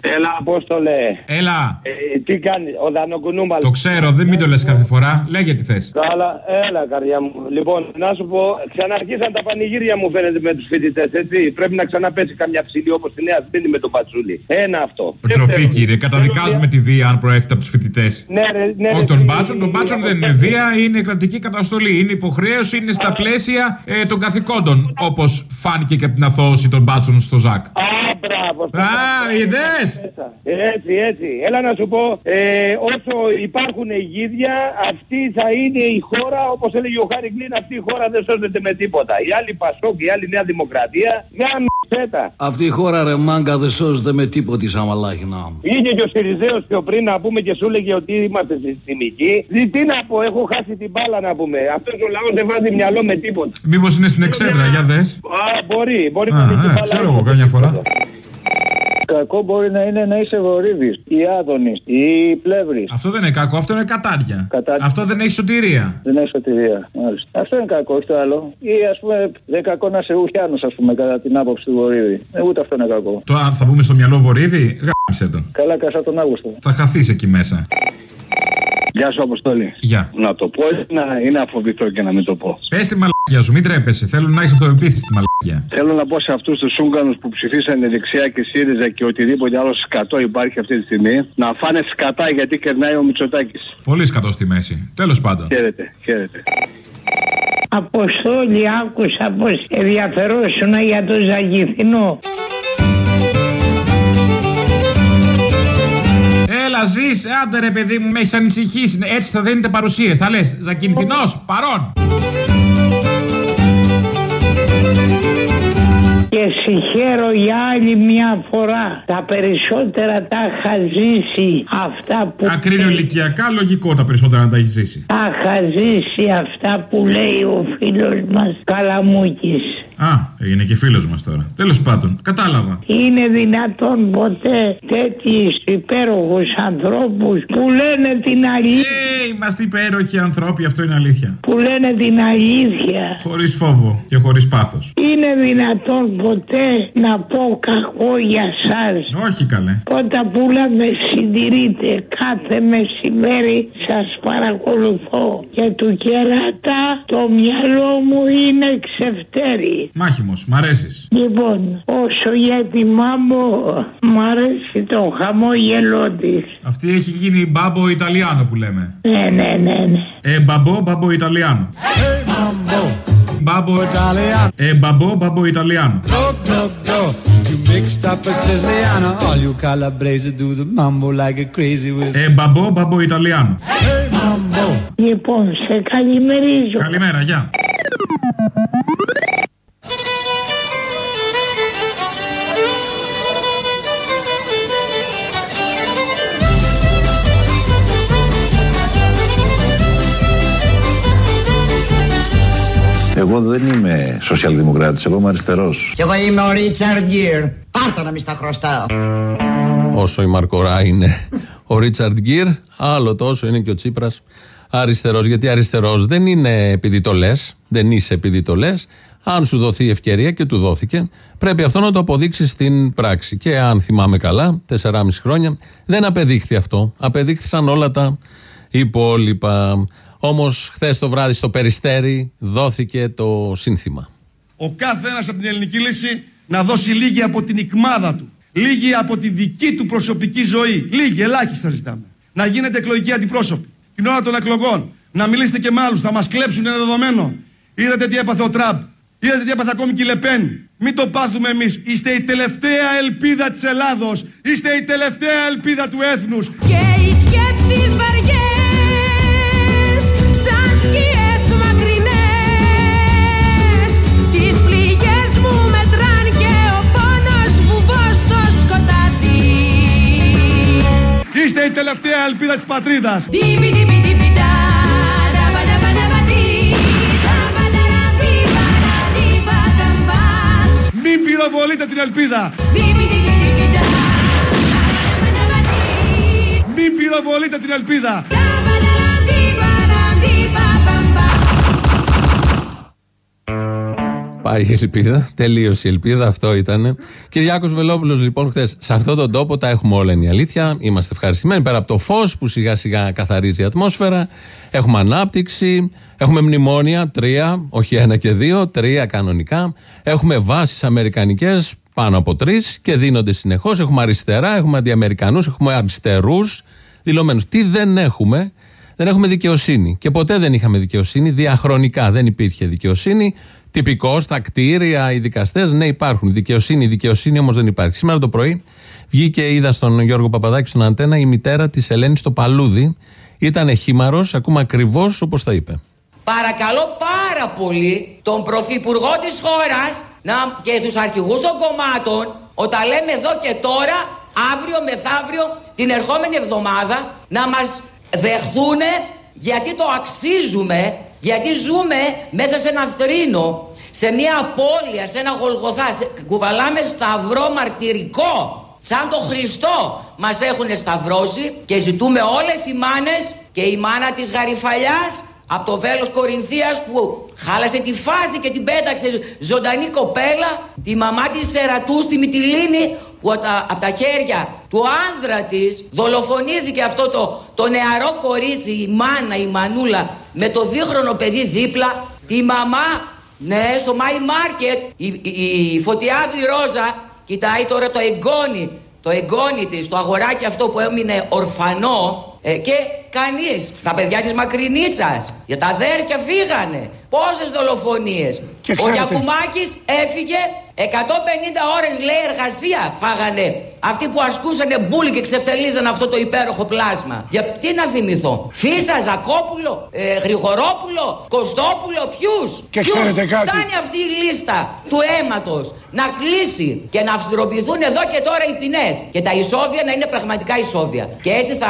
Έλα, Απόστολε. Έλα. Ε, τι κάνεις, ο Δανοκουνούμαλ. Το ξέρω, δεν μην το λες κάθε φορά. Λέγε τι θες. Καλά, έλα, καρδιά μου. Λοιπόν, να σου πω, ξαναρχίσαν τα πανηγύρια μου φαίνεται με τους φοιτητές, έτσι. Πρέπει να ξαναπέσει καμιά ψηλή όπως τη Νέα Σμήνη με τον Πατσούλη. Ένα αυτό. Τροπή, κύριε. Καταδικάζουμε τη βία αν προέρχεται από τους φοιτητές. Ναι, ρε, ναι, Όχι ρε, των φίλε, μπάτσων. Των μπάτσων δεν είναι βία, είναι κρατική καταστολή. Είναι υποχρέωση, είναι στα πλαίσια ε, των καθηκόντων. Όπως φάνηκε και από την αθώωση των μπάτσων στο ΖΑΚ. Α, μπράβο. Α, είδες! Έτσι, έτσι. Έλα να σου πω, ε, όσο υπάρχουν γίδια, αυτή θα είναι η χώρα, όπως έλεγε ο Χάρη Κλίν, αυτή η χώρα δεν σώζεται με τίποτα. Η άλλη Πασόκ, η άλλη Νέα Δημοκρατία, γάμισέτα. Αυτή η χώρα ρε μάγκα δεν σώζεται με τίποτη σαν μαλάχινα. Είχε και ο Σιριζέος πιο πριν να πούμε και σου έλεγε ότι είμαστε συστημικοί. Τι, τι να πω, έχω χάσει την μπάλα να πούμε. Αυτός ο λαός δεν βάζει μυαλό με τίποτα. Μήπως είναι στην εξέδρα, για δες. Α, μπορεί, μπορεί Α, να είναι και ε, μπάλα. ξέρω εγώ καμιά φορά. Κακό μπορεί να είναι να είσαι Βορύδη ή Άδωνης ή Πλεύρης. Αυτό δεν είναι κακό, αυτό είναι κατάρια. Κατάρια. Αυτό δεν έχει σωτηρία. Δεν έχει σωτηρία. Μάλιστα. Αυτό είναι κακό, όχι το άλλο. Ή ας πούμε, δεν είναι κακό να είσαι Ουχιάνο, ας πούμε, κατά την άποψη του Βορύδη. Ε, ούτε αυτό είναι κακό. Τώρα αν θα μπούμε στο μυαλό βορίδι, γάμισε τον. Καλά, κάσα τον Αύγουστο. Θα χαθείς εκεί μέσα. Γεια σου, Αποστόλη. Γεια. Να το πω ή να, ή να φοβηθώ και να μην το πω. Πες τη μαλακία σου, μην τρέπεσαι. Θέλω να έχει αυτοεπίθεση στη μαλακία. Θέλω να πω σε αυτούς τους Ούγγανου που ψηφίσανε δεξιά και ΣΥΡΙΖΑ και οτιδήποτε άλλο σκατό υπάρχει αυτή τη στιγμή να φάνε σκατά γιατί κερνάει ο Μητσοτάκης. Πολύ σκατός στη μέση. Τέλος πάντων. Χαίρετε, χαίρετε. Αποστόλη άκουσα πως ενδιαφερόσουνα για το Ζαγηθινό. Έλα, ζεις, άντε ρε παιδί μου, με έχεις ανησυχήσει. Έτσι θα δίνετε παρουσίες. Θα λες, Ζακυνθινός, παρόν. Και συγχαίρω για άλλη μια φορά. Τα περισσότερα τα είχα ζήσει αυτά που... Ακρίνιο λογικό τα περισσότερα να τα έχεις ζήσει. Τα είχα ζήσει αυτά που λέει ο φίλος μας Καλαμούκης. Α, έγινε και φίλος μας τώρα. Τέλος πάντων, κατάλαβα. Είναι δυνατόν ποτέ τέτοιους υπέροχους ανθρώπους που λένε την αλήθεια; Ε, είμαστε υπέροχοι ανθρώποι, αυτό είναι αλήθεια. Που λένε την αλήθεια; Χωρίς φόβο και χωρίς πάθος. Είναι δυνατόν ποτέ να πω κακό για σας; Όχι καλέ. Πρώτα απ' όλα με συντηρείτε. Κάθε μεσημέρι σας παρακολουθώ. Και του κερατά το μυαλό μου είναι ξεφτέρι. Μάχημος, μ' αρέσεις; Λοιπόν, όσο για τη μάμο, μ' αρέσει το χαμόγελό της. Αυτή έχει γίνει μπάμπο Ιταλιάνο που λέμε. Ναι, ναι, ναι, ναι. Ε, μπαμπό, μπαμπο Ιταλιάνο. Μπάμπο Ιταλιάνο. Ε, μπαμπό, μπαμπο Ιταλιάνο. Go, go, go. You mixed up a Siciliano. All you Calabrese do the mambo like a crazy with. Ε, μπαμπό, μπαμπο Ιταλιάνο. Λοιπόν, σε καλημερίζω. Καλημέρα, γεια. Εγώ δεν είμαι σοσιαλδημοκράτης, εγώ είμαι αριστερός. Κι εγώ είμαι ο Ρίτσαρντ Γκίρ. Πάρτα να μη στα χρωστάω. Όσο η Μαρκορά είναι ο Ρίτσαρντ Γκίρ, άλλο τόσο είναι και ο Τσίπρας αριστερός. Γιατί αριστερός δεν είναι επειδή το λες, δεν είσαι επειδή το λες. Αν σου δοθεί η ευκαιρία και του δόθηκε, πρέπει αυτό να το αποδείξεις στην πράξη. Και αν θυμάμαι καλά, 4,5 χρόνια δεν απεδείχθη αυτό. Απεδείχθησαν όλα τα υπόλοιπα. Όμως, χθες το βράδυ στο Περιστέρι δόθηκε το σύνθημα. Ο κάθε ένας από την ελληνική λύση να δώσει λίγη από την ικμάδα του. Λίγη από τη δική του προσωπική ζωή. Λίγη, ελάχιστα ζητάμε. Να γίνετε εκλογικοί αντιπρόσωποι. Την ώρα των εκλογών. Να μιλήσετε και με άλλους. Θα μας κλέψουν ένα δεδομένο. Είδατε τι έπαθε ο Τραμπ. Είδατε τι έπαθε ακόμη και η Λεπέν. Μην το πάθουμε εμείς. Είστε η τελευταία ελπίδα της Ελλάδος. Είστε η τελευταία ελπίδα του έθνους. Και οι Είστε η τελευταία ελπίδα της πατρίδας. Διπι-διπι-διπι-τα, δαπα-δαπα-δαπα-δι, δαπα-δαπα-δαπα-δι-πα-δαπα. Μην πυροβολείτε την ελπίδα. Διπι-διπι-διπι-τα, Μην πυροβολείτε την ελπίδα. Πάει η ελπίδα. Τελείωσε η ελπίδα. Αυτό ήταν. Κυριάκο Βελόπουλος, λοιπόν, χθες σε αυτόν τον τόπο τα έχουμε όλα είναι η αλήθεια. Είμαστε ευχαριστημένοι πέρα από το φως που σιγά σιγά καθαρίζει η ατμόσφαιρα. Έχουμε ανάπτυξη. Έχουμε μνημόνια. Τρία, όχι ένα και δύο. Τρία κανονικά. Έχουμε βάσεις αμερικανικές πάνω από τρεις και δίνονται συνεχώς. Έχουμε αριστερά, έχουμε αντιαμερικανούς, έχουμε αριστερούς δηλωμένους. Τι δεν έχουμε, δεν έχουμε δικαιοσύνη. Και ποτέ δεν είχαμε δικαιοσύνη. Διαχρονικά δεν υπήρχε δικαιοσύνη. Τυπικός στα κτίρια, οι δικαστές, ναι, υπάρχουν. Δικαιοσύνη, δικαιοσύνη όμως δεν υπάρχει. Σήμερα το πρωί βγήκε, είδα στον Γιώργο Παπαδάκη στον Αντένα, η μητέρα της Ελένης στο Παλούδι. Ήταν χήμαρος, ακούμε ακριβώς όπως τα είπε. Παρακαλώ πάρα πολύ τον Πρωθυπουργό της χώρας να, και τους αρχηγούς των κομμάτων όταν λέμε εδώ και τώρα, αύριο μεθαύριο, την ερχόμενη εβδομάδα να μας δεχθούν γιατί το αξίζουμε, γιατί ζούμε μέσα σε ένα θρήνο, σε μια απώλεια, σε ένα γολγοθά, σε, κουβαλάμε σταυρό μαρτυρικό. Σαν το Χριστό μας έχουν σταυρώσει και ζητούμε όλες οι μάνες και η μάνα της Γαριφαλιάς από το βέλος Κορινθίας που χάλασε τη φάση και την πέταξε ζωντανή κοπέλα, τη μαμά της Σερατού στη Μυτιλίνη που από τα, απ' τα χέρια του άνδρα της δολοφονήθηκε αυτό το, το νεαρό κορίτσι, η μάνα, η μανούλα με το δίχρονο παιδί δίπλα, τη μαμά, ναι, στο My Market, η, η, η Φωτιάδου η Ρόζα κοιτάει τώρα το εγγόνι, το εγγόνι της, το αγοράκι αυτό που έμεινε ορφανό ε, και κανείς, τα παιδιά της Μακρινίτσας, για τα αδέρφια φύγανε. Πόσες δολοφονίες. Και Ο ξέρετε- Γιακουμάκης έφυγε 150 ώρες λέει εργασία φάγανε αυτοί που ασκούσανε μπουλ και ξεφτελίζαν αυτό το υπέροχο πλάσμα. Για τι να θυμηθώ. Φίσα, Ζακόπουλο, ε, Γρηγορόπουλο, Κωστόπουλο, ποιους. Και Ποιους. ξέρετε κάτι. Φτάνει αυτή η λίστα του αίματος να κλείσει και να αυστηροποιηθούν εδώ και τώρα οι ποινές. Και τα ισόβια να είναι πραγματικά ισόβια. Και έτσι θα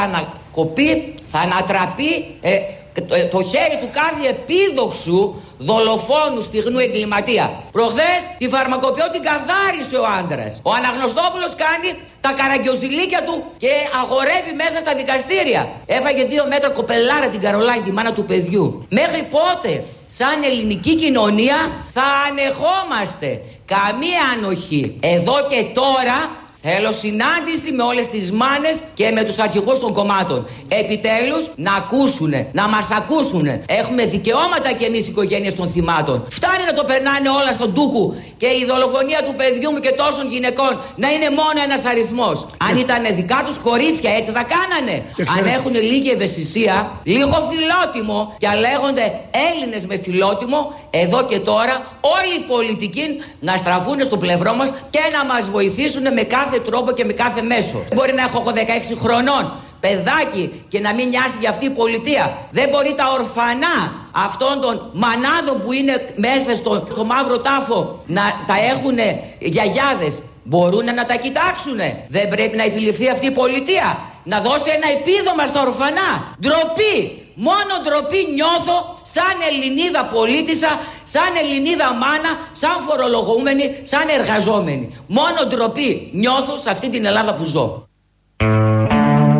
ανακοπεί, θα ανατραπεί ε, το, το χέρι του κάθε επίδοξου δολοφόνου στιγνού εγκληματία. Προχθές τη φαρμακοποιό την καθάρισε ο άντρας. Ο Αναγνωστόπουλος κάνει τα καραγκιοζηλίκια του και αγορεύει μέσα στα δικαστήρια. Έφαγε δύο μέτρα κοπελάρα την Καρολάιν, τη μάνα του παιδιού. Μέχρι πότε, σαν ελληνική κοινωνία, θα ανεχόμαστε καμία ανοχή. Εδώ και τώρα Θέλω συνάντηση με όλες τις μάνες και με τους αρχηγούς των κομμάτων. Επιτέλους να ακούσουνε, να μας ακούσουνε. Έχουμε δικαιώματα κι εμείς οι οικογένειες των θυμάτων. Φτάνει να το περνάνε όλα στον τούκου και η δολοφονία του παιδιού μου και τόσων γυναικών να είναι μόνο ένας αριθμός. Αν ήταν δικά τους κορίτσια έτσι θα κάνανε. Αν έχουν λίγη ευαισθησία, λίγο φιλότιμο και αν λέγονται Έλληνες με φιλότιμο, εδώ και τώρα όλοι οι πολιτικοί να στραφούν στο πλευρό μας και να μας βοηθήσουν με κάθε τρόπο και με κάθε μέσο. Μπορεί να έχω εγώ 16 χρονών, παιδάκι και να μην νοιάζει για αυτή η πολιτεία. Δεν μπορεί τα ορφανά αυτών των μανάδων που είναι μέσα στο, στο μαύρο τάφο να τα έχουν γιαγιάδες. Μπορούν να τα κοιτάξουν. Δεν πρέπει να επιληφθεί αυτή η πολιτεία. Να δώσει ένα επίδομα στα ορφανά. Ντροπή. Μόνο ντροπή νιώθω σαν Ελληνίδα πολίτησα, σαν Ελληνίδα μάνα, σαν φορολογούμενη, σαν εργαζόμενη. Μόνο ντροπή νιώθω σε αυτή την Ελλάδα που ζω.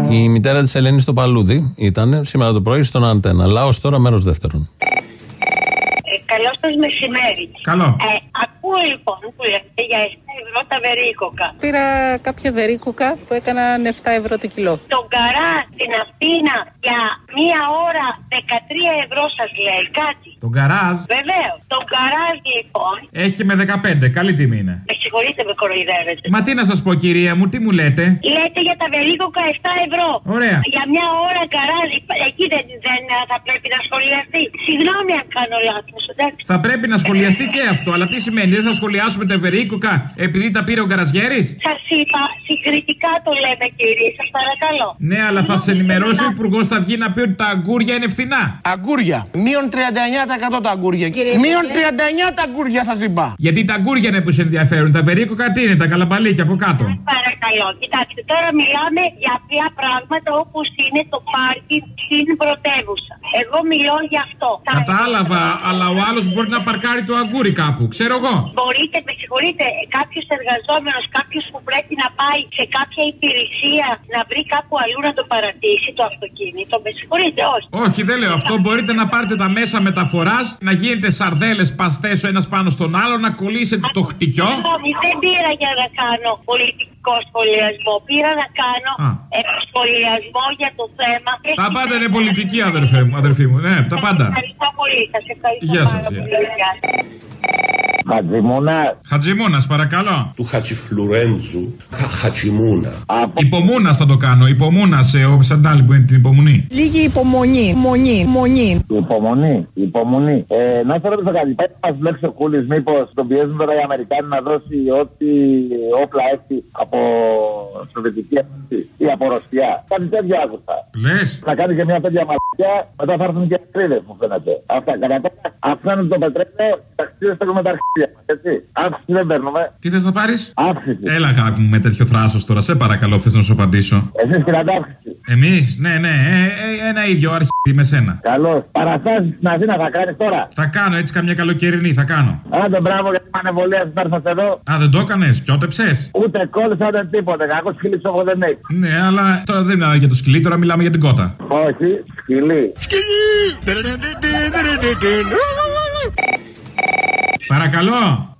Η μητέρα της Ελένης στο Παλούδι ήταν σήμερα το πρωί στον Αντένα. Λάος τώρα, μέρος δεύτερον. Καλό σας μεσημέρι. Καλό. Ε, ακούω λοιπόν που λέτε για 7 ευρώ τα βερίκοκα. Πήρα κάποια βερίκοκα που έκαναν 7 ευρώ το κιλό. Τον καρά στην Αθήνα για μία ώρα 13 ευρώ σας λέει κάτι. Τον καράζ; Βεβαίως. Τον καράζ λοιπόν. έχει και με 15. Καλή τιμή είναι. Με συγχωρείτε με κοροϊδεύετε. Μα τι να σας πω, κυρία μου, τι μου λέτε; Λέτε για τα βερίκοκα 7 ευρώ. Ωραία. Για μια ώρα καράζ. Εκεί δεν, δεν ε, θα πρέπει να σχολιαστεί. Συγγνώμη αν κάνω λάθος. εντάξει. Θα πρέπει να σχολιαστεί και αυτό. Αλλά τι σημαίνει, δεν θα σχολιάσουμε τα ευερίκοκα επειδή τα πήρε ο Καραζιέρη. Σας είπα, συγκριτικά το λέμε κύριε, σας παρακαλώ. Ναι, αλλά θα σε ενημερώσει ο Υπουργός, θα βγει να πει ότι τα αγκούρια είναι φθηνά. Αγκούρια. Μείον 39% τα αγκούρια. Μείον 39% τα αγκούρια σας είπα. Γιατί τα αγκούρια είναι που σε ενδιαφέρουν. Τα βερίκοκα τι είναι, τα καλαμπαλίκια από κάτω. Παρακαλώ, κοιτάξτε, τώρα μιλάμε για απλά πράγματα όπως είναι το πάρκι στην πρωτεύουσα. Εγώ μιλώ για αυτό. Θα- Κατάλαβα, αλλά ο άλλος μπορεί να παρκάρει το αγκούρι κάπου, ξέρω εγώ. Μπορείτε, με συγχωρείτε, κάποιος εργαζόμενος, κάποιος που πρέπει να πάει σε κάποια υπηρεσία να βρει κάπου αλλού να το παρατήσει το αυτοκίνητο. Με συγχωρείτε, όχι. Όχι, δεν λέω αυτό. Μπορείτε να πάρετε τα μέσα μεταφοράς, να γίνετε σαρδέλες παστές ο ένας πάνω στον άλλο, να κολλήσετε το χτυκιό. Συγγνώμη, δεν πήρα για να κάνω πολιτικό σχολιασμό. Πήρα να κάνω ε, σχολιασμό για το θέμα. Τα πάντα είναι πολιτική, αδερφέ μου, αδερφή μου. Ναι, τα πάντα. Ευχαριστώ πολύ. Σας ευχαριστώ Γεια σας, πάρα γεια. πολύ. Γεια σας. Χατζημούνας. Χατζημούνα, παρακαλώ. Του Χατζηφλουρέντζου. Χατζημούνα. Υπομούνας θα το κάνω. Υπομούνας σε ο Σαντάλ που είναι την υπομονή. Λίγη υπομονή. Μονή. Μονή. Υπομονή. Υπομονή. Ε, να ήθελα να κάτι. Πέτει μας λέξει ο Κούλης, μήπως τον πιέζουν τώρα οι Αμερικάνοι να δώσει ό,τι όπλα έχει από Σοβιετική Ένωση ή από Ρωσιά. Κάτι τέτοιο άκουσα. Λες. Θα κάνει και μια τέτοια μαλακιά, μετά θα έρθουν και τρίδε μου φαίνεται. Αυτά κατά τα αυξάνουν το πετρέλαιο, τα κτίρια στέλνουμε τα αρχίδια μα. Έτσι. Αύξηση δεν παίρνουμε. Τι θες να πάρεις; Αύξηση. Έλα, αγάπη μου, με τέτοιο θράσος τώρα. Σε παρακαλώ, θες να σου απαντήσω. Εσείς και να τα αύξηση. Εμείς, ναι, ναι, ε, ε, ένα ίδιο αρχίδι με σένα. Καλώς. Παραστάσεις στην Αθήνα θα κάνεις τώρα. Θα κάνω έτσι καμιά καλοκαιρινή, θα κάνω. Άντε μπράβο για την ανεβολία σας έρθατε εδώ. Α, δεν το έκανες, κιότεψες; Ούτε κόλλησα ούτε τίποτα. Κακός σκυλί ψόχο δεν έχει. Ναι, αλλά τώρα δεν μιλάμε για το σκυλί, τώρα μιλάμε για την κότα. Όχι, σκυλί. Παρακαλώ.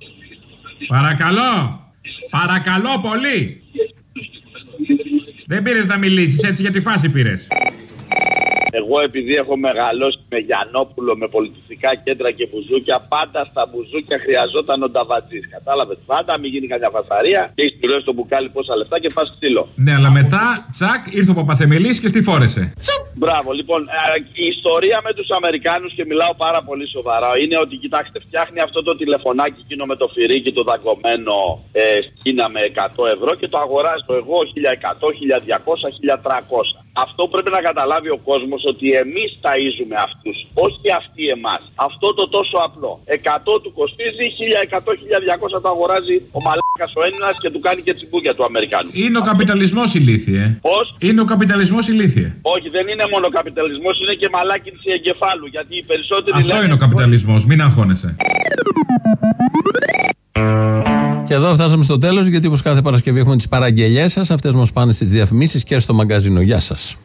Παρακαλώ. Παρακαλώ πολύ. Δεν πήρες να μιλήσεις, έτσι για τη φάση πήρες. Εγώ επειδή έχω μεγαλώσει με Γιαννόπουλο, με πολιτιστικά κέντρα και μπουζούκια, πάντα στα μπουζούκια χρειαζόταν ο Νταβατζής. Κατάλαβες. Πάντα μην γίνει καμιά φασαρία και έχεις πληρώσει το μπουκάλι πόσα λεφτά και πας ξύλο. Ναι, αλλά μετά, τσακ, ήρθε ο Παπαθεμελής και στη φόρεσε. Μπράβο, λοιπόν, ε, η ιστορία με τους Αμερικάνους και μιλάω πάρα πολύ σοβαρά είναι ότι κοιτάξτε, φτιάχνει αυτό το τηλεφωνάκι εκείνο με το φυρίκι το δαγκωμένο ε, στην Κίνα με 100 ευρώ και το αγοράζω εγώ 1100, 1200, 1300. Αυτό πρέπει να καταλάβει ο κόσμος ότι εμείς ταΐζουμε αυτούς, όχι αυτοί εμάς. Αυτό το τόσο απλό. 100 του κοστίζει, 1100-1200 το αγοράζει ο μαλάκας ο Έλληνας και του κάνει και τσιμπούκια του Αμερικάνου. Είναι ο καπιταλισμός ηλίθιε. Πώς; Είναι ο καπιταλισμός ηλίθιε. Όχι, δεν είναι μόνο καπιταλισμός, είναι και μαλάκινση εγκεφάλου. Γιατί οι περισσότεροι Αυτό λένε- είναι ο καπιταλισμός, μην αγχώνεσαι. Και εδώ φτάσαμε στο τέλος, γιατί όπως κάθε Παρασκευή έχουμε τις παραγγελίε σας. Αυτές μας πάνε στις διαφημίσεις και στο μαγκαζίνο. Γεια σας.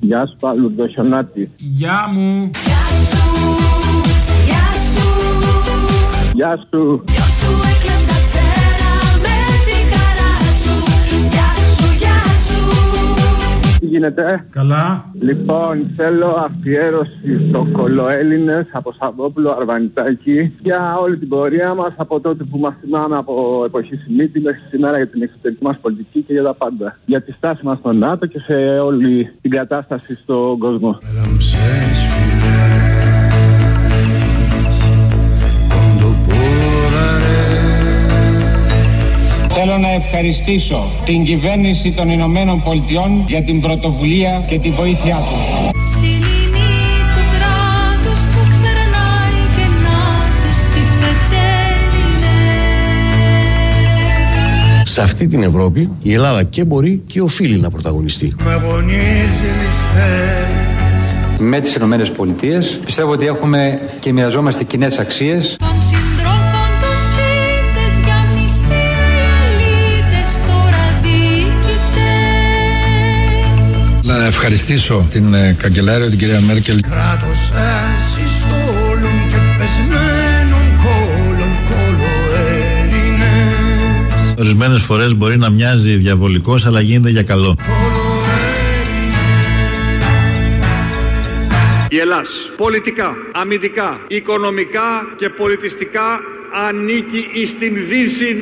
Γεια σου, Παλουντοσιονάτη. Γεια μου. Γεια σου. Τι γίνεται, Καλά. Λοιπόν, θέλω αφιέρωση στο κολοέλληνες από Σαββόπουλο Αρβανιτάκη για όλη την πορεία μας από τότε που μας θυμάμαι από εποχή Σιμίτη μέχρι σήμερα για την εξωτερική μας πολιτική και για τα πάντα. Για τη στάση μας στο ΝΑΤΟ και σε όλη την κατάσταση στον κόσμο. Ευχαριστήσω την κυβέρνηση των Ηνωμένων Πολιτειών για την πρωτοβουλία και τη βοήθειά τους. Σε αυτή την Ευρώπη η Ελλάδα και μπορεί και οφείλει να πρωταγωνιστεί. Με γονίζει μισθές Με τις Ηνωμένες Πολιτείες πιστεύω ότι έχουμε και μοιραζόμαστε κοινές αξίες. Να ευχαριστήσω την ε, καγκελάριο, την κυρία Μέρκελ. Κράτος ασυστόλων και πεσμένων κόλων κολοέλληνες Ορισμένες φορές μπορεί να μοιάζει διαβολικός αλλά γίνεται για καλό. Η Ελλάς πολιτικά, αμυντικά, οικονομικά και πολιτιστικά ανήκει εις την Δύση.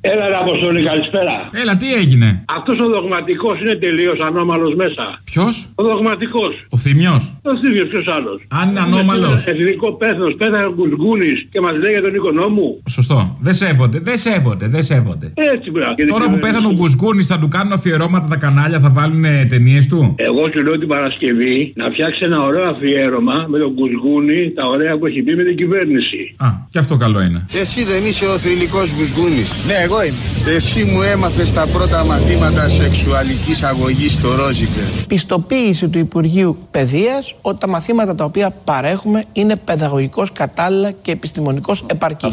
Έλα ρε Αποστολή, καλησπέρα. Έλα, τι έγινε; Αυτό ο δογματικός είναι τελείως ανώμαλος μέσα. Ποιος; Ο δογματικός. Ο Θημιός. Ο Θήμιο, ποιος άλλος. Αν είναι ανώμαλος. Εθνικό πέθος, πέθανε ο Γκουσγκούνη και μας λέει για τον οίκονό μου. Σωστό. Δεν σέβονται, δεν σέβονται, δεν σέβονται. Έτσι, μπράβο. Και Τώρα δεν- που πέθανε ο Γκουσγκούνη θα του κάνουν αφιερώματα τα κανάλια, θα βάλουν ταινίες του; Εγώ σου λέω την Παρασκευή να φτιάξει ένα ωραίο αφιέρωμα με τον Γκουσγκούνη, τα ωραία που έχει πει με την κυβέρνηση. Α, και αυτό καλό είναι. Εσύ δεν είσαι ο θρηλυκός Γουσγούνης. Ναι, εγώ είμαι. Εσύ μου έμαθες τα πρώτα μαθήματα σεξουαλικής αγωγής στο Ρόζιφερ. Πιστοποίηση του Υπουργείου Παιδείας ότι τα μαθήματα τα οποία παρέχουμε είναι παιδαγωγικώς κατάλληλα και επιστημονικώς επαρκή.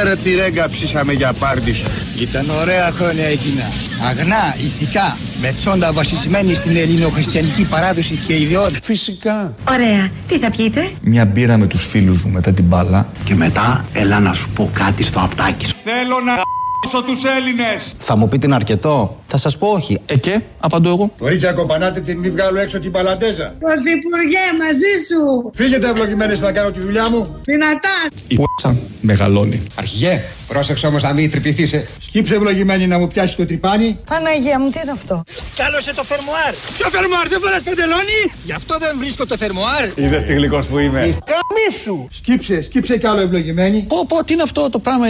Έρε τη ρέγγα ψήσαμε για πάρτι σου. Ήταν ωραία χρόνια εκείνα. Αγνά, ηθικά, με τσόντα βασισμένη στην ελληνοχριστιανική παράδοση και ιδεότητα. Φυσικά. Ωραία. Τι θα πιείτε; Μια μπύρα με τους φίλους μου μετά την μπάλα. Και μετά, έλα να σου πω κάτι στο απτάκι σου. Θέλω να γ***σω τους Έλληνες. Θα μου πείτε είναι αρκετό. Θα σας πω όχι. Ε και, απαντώ εγώ. Κορίτσια κομπανάτε την μη βγάλω έξω την παλαντέζα. Πρωθυπουργέ, μαζί σου. Φύγετε ευλογημένες να κάνω τη δουλειά μου. Δυνατά. Η π***α μεγαλώνει. Αρχηγέ, πρόσεξε όμως να μην τρυπηθείς. Σκύψε ευλογημένη να μου πιάσει το τρυπάνι. Παναγία μου, τι είναι αυτό; Σκάλωσε το φερμοάρ. Ποιο φερμοάρ, δεν φοράς παντελόνι; Γι' αυτό δεν βρίσκω το φερμοάρ. Είδες τι γλυκός που είμαι. Καμίσου. Σκύψε, σκύψε κι άλλο ευλογημένη. Πω πω, τι είναι αυτό το πράγμα;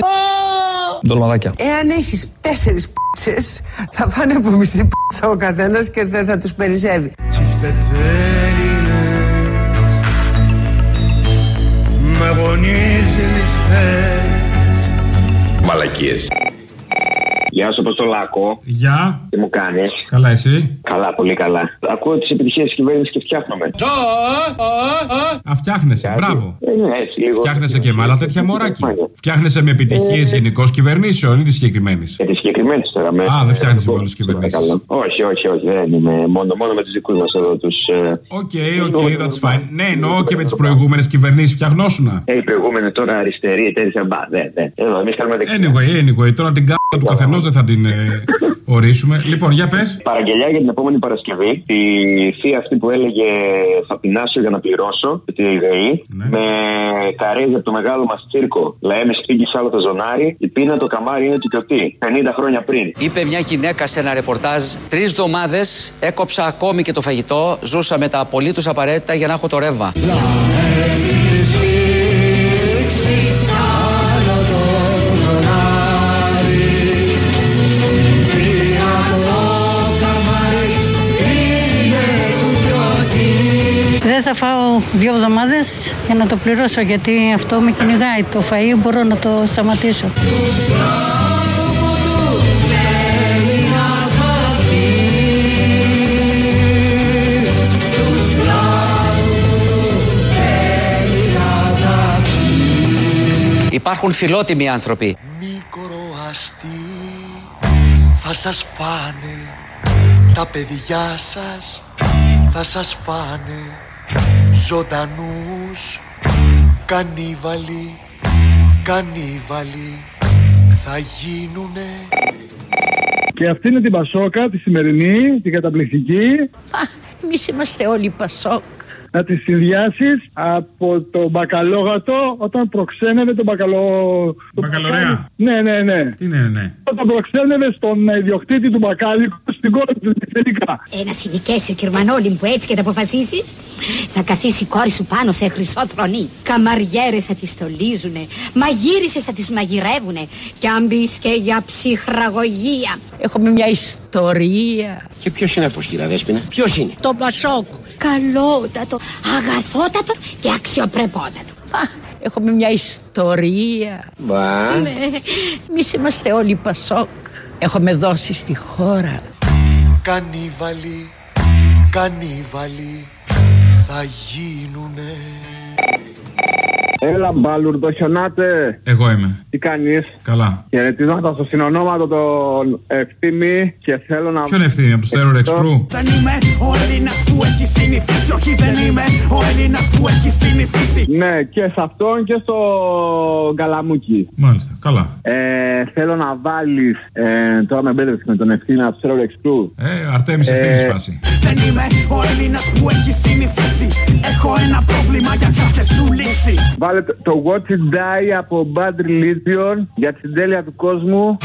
Ντολμαδάκια. Εάν έχεις τέσσερις πίτσες, θα πάνε από μισή πίτσα ο καθένας και δεν θα τους περισσεύει. Με γονίζει μισθές Μαλακίες. Γεια σου, Αποστολάκο. Γεια. Τι μου κάνεις; Καλά, εσύ; Καλά, πολύ καλά. Ακούω τις επιτυχίες της κυβέρνησης και φτιάχνομαι. Α, φτιάχνεσαι. Μπράβο. Ε, ναι, έτσι λίγο. Φτιάχνεσαι και με άλλα τέτοια μωράκι. Φτιάχνεσαι με επιτυχίες γενικώς κυβερνήσεων ή τη συγκεκριμένη. Για τη συγκεκριμένη τώρα. Με... Α, δεν φτιάχνεις με όλες τις κυβερνήσεις. Όχι, όχι, όχι. Δεν είμαι. Μόνο, μόνο με τους δικούς μας εδώ τους. OK, OK, that's fine. Ναι, εννοώ και με τις προηγούμενες κυβερνήσεις φτιαχνόσουνα. Ε, οι προηγούμενοι τώρα αριστεροί, τέτοια μπα. Δεν, δεν. Εδώ, εμείς κάνουμε δεξιά. Anyway, anyway, τώρα την κάνω του καθενός δεν θα την ε, ορίσουμε. Λοιπόν, για πες. Παραγγελιά για την επόμενη Παρασκευή. Τη θεία αυτή που έλεγε Θα πεινάσω για να πληρώσω. Τη ΔΕΗ. Με καρέζι από το μεγάλο μας τσίρκο. Λαέμε σπίτι σ' άλλο το ζωνάρι. Η πείνα το καμάρι είναι του κιωτή. 50 χρόνια πριν. Είπε μια γυναίκα σε ένα ρεπορτάζ: Τρεις εβδομάδες έκοψα ακόμη και το φαγητό. Ζούσα με τα απολύτως απαραίτητα για να έχω το ρεύμα. Δεν θα φάω δύο εβδομάδες για να το πληρώσω γιατί αυτό με κυνηγάει. Το φαΐ μπορώ να το σταματήσω. Υπάρχουν φιλότιμοι άνθρωποι. Μικροαστή θα σας φάνε Τα παιδιά σας θα σας φάνε Ζωντανούς Κανίβαλοι Κανίβαλοι Θα γίνουνε Και αυτή είναι την Πασόκα, τη σημερινή, την καταπληκτική. Εμείς είμαστε όλοι Πασόκ. Να τη συνδυάσεις από το μπακαλόγατο όταν προξένευε τον μπακαλό. το Μπακαλωρέα. Ναι, ναι, ναι. Τι είναι, ναι. Όταν προξένευε στον ε, ιδιοκτήτη του μπακάλικου στην κόρη του τελικά. Ένας συνοικέσιο κυρμανόλι που έτσι και τα αποφασίσεις, θα καθίσει η κόρη σου πάνω σε χρυσό θρονί. Καμαριέρες θα τη στολίζουνε, μαγείρισες θα τις μαγειρεύουνε. Και αν μπεις και για ψυχραγωγία. Έχουμε μια ιστορία. Και ποιος είναι αυτός, κυρία Δέσπινα, ποιος είναι; Το Πασόκ. Καλότατο, αγαθότατο και αξιοπρεπότατο. Α, Έχουμε μια ιστορία. Μπα. Ναι. Εμείς είμαστε όλοι Πασόκ. Έχουμε δώσει στη χώρα. Κανίβαλοι Κανίβαλοι Θα γίνουνε Έλα μπαλουρδο χιονάτε. Εγώ είμαι. Τι κάνεις; Καλά. Χαιρετίζοντα στο συνονόματο τον ευθύμη και θέλω να. Ποιον ευθύνη, από το Terror X Crew. Δεν είμαι ο Έλληνας που έχει συνηθίσει. Όχι, δεν είμαι ο Έλληνας που έχει συνηθίσει. Ναι, και σε αυτόν και στο Γκαλαμούκι. Μάλιστα, καλά. Ε, θέλω να βάλεις. Ε, τώρα με μπέρδεψες με τον ευθύνη από το Terror X Crew. Ε, Αρτέμι ευθύνη φάση. Δεν είμαι ο Έλληνας που έχει συνηθίσει. Έχω ένα πρόβλημα για κάθε σου λύση. Βάλε το, το Watch It Die από Bad Religion για την τέλεια του κόσμου.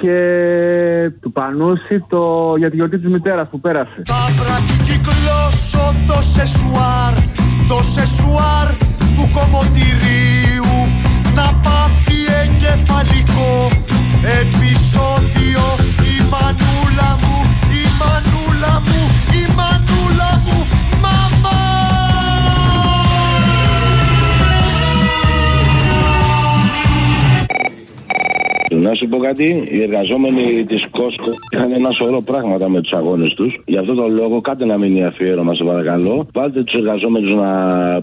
Και του Πανούση το για τη γιορτή της μητέρας που πέρασε. Θα βραχικυκλώσω το σεσουάρ Το σεσουάρ του κομμωτηρίου Να πάθει εγκεφαλικό. Επεισόδιο Η μανούλα μου, η μανούλα μου, Να σου πω κάτι, οι εργαζόμενοι της Κόσκο είχαν ένα σωρό πράγματα με τους αγώνες τους. Γι' αυτό τον λόγο, κάντε να μείνει αφιέρωμα, σε παρακαλώ. Βάλτε τους εργαζόμενους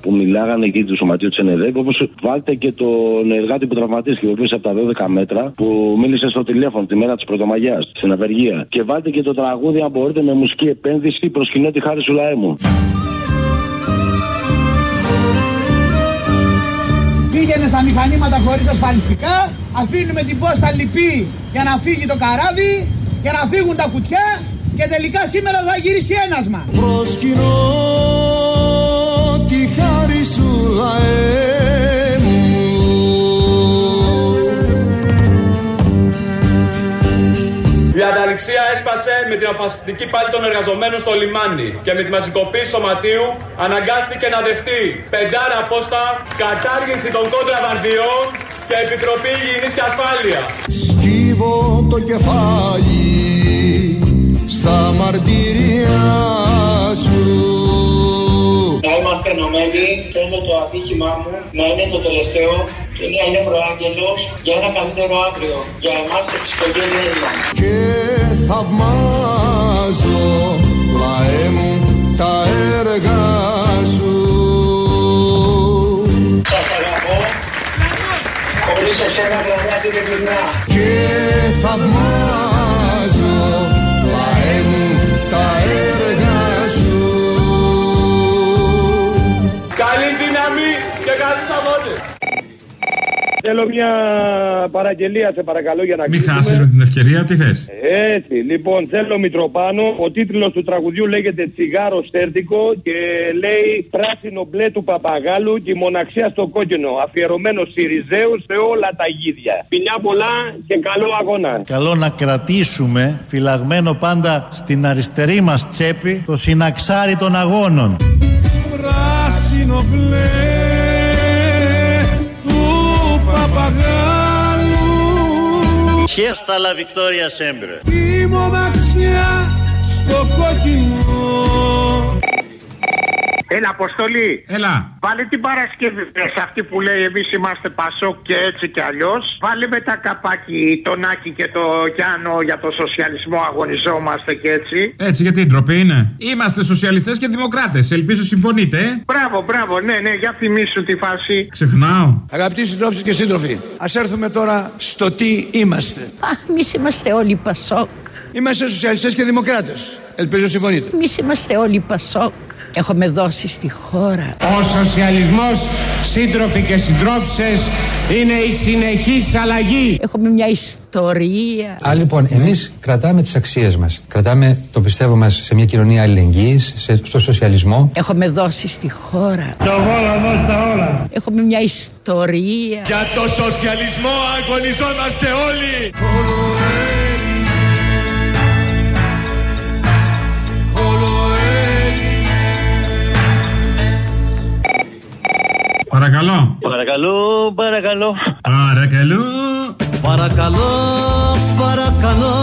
που μιλάγανε εκεί του σωματείου τη ΕΝΕΔΕΚ, όπως βάλτε και τον εργάτη που τραυματίστηκε, ο οποίος από τα 12 μέτρα που μίλησε στο τηλέφωνο τη μέρα της Πρωτομαγιάς στην απεργία. Και βάλτε και το τραγούδι, αν μπορείτε, με μουσική επένδυση προς κοινό τη χάρη σου λαέ μου. Πήγαινε στα μηχανήματα χωρίς ασφαλιστικά, αφήνουμε την πόστα λυπή για να φύγει το καράβι, για να φύγουν τα κουτιά και τελικά σήμερα θα γυρίσει ένασμα. Προσκυνώ τη χάρη σου λαέ ανταληξία έσπασε με την αφασιστική πάλη των εργαζομένων στο λιμάνι και με τη μαζικοποίηση σωματείου αναγκάστηκε να δεχτεί πεντάρα απόστα, κατάργηση των κόντραβαρδιών και Επιτροπή Υγιεινής και Ασφάλειας. Σκύβω το κεφάλι στα μαρτυριά σου Να είμαστε ενωμένοι, θέλω το ατύχημά μου να είναι το τελευταίο Κυρία Λεύρο Άγγελος, για ένα καλύτερο αύριο, για εμάς και. Και θαυμάζω, λαέ μου, τα έργα σου. Σας αγαπώ, θα την ειλικρινά. Και θαυμάζω, λαέ μου, τα έργα σου. Καλή δύναμη και καλή σαβότες. Θέλω μια παραγγελία, σε παρακαλώ, για να Μην κλείσουμε. χάσεις με την ευκαιρία, τι θες; Έτσι, λοιπόν, θέλω Μητροπάνο. Ο τίτλος του τραγουδιού λέγεται Τσιγάρο Στέρτικο και λέει Πράσινο μπλε του παπαγάλου και η μοναξιά στο κόκκινο. Αφιερωμένο Σιριζέου σε όλα τα γίδια. Φιλιά πολλά και καλό αγώνα. Καλό να κρατήσουμε φυλαγμένο πάντα στην αριστερή μας τσέπη το συναξάρι των αγώνων. Πράσινο μπλε παπαγάλου Χέστα la Victoria sempre. Η μοναξιά στο κόκκινο Έλα, Αποστολή. Έλα. Βάλε την Παρασκευή σε αυτή που λέει Εμείς είμαστε Πασόκ και έτσι κι αλλιώς. Βάλε με τα καπάκι τον Άκη και το Γιάννο για το σοσιαλισμό. Αγωνιζόμαστε και έτσι. Έτσι, γιατί η ντροπή είναι. Είμαστε σοσιαλιστές και δημοκράτες. Ελπίζω συμφωνείτε, ε. Μπράβο, μπράβο, ναι, ναι, για θυμίσου τη φάση. Ξεχνάω. Αγαπητοί συντρόφοι και σύντροφοι, ας έρθουμε τώρα στο τι είμαστε. Εμείς είμαστε όλοι Πασόκ. Είμαστε σοσιαλιστές και δημοκράτες. Ελπίζω συμφωνείτε. Εμείς είμαστε όλοι Πασόκ. Έχουμε δώσει στη χώρα. Ο σοσιαλισμός, σύντροφοι και συντρόφισσες, είναι η συνεχής αλλαγή. Έχουμε μια ιστορία. Α, λοιπόν, εμείς κρατάμε τις αξίες μας. Κρατάμε το πιστεύω μας σε μια κοινωνία αλληλεγγύης, στο σοσιαλισμό. Έχουμε δώσει στη χώρα. Το βόλα δώσ' τα όλα Έχουμε μια ιστορία. Για το σοσιαλισμό αγωνιζόμαστε όλοι Παρακαλώ. Παρακαλώ, παρακαλώ. Παρακαλώ. Παρακαλώ, παρακαλώ.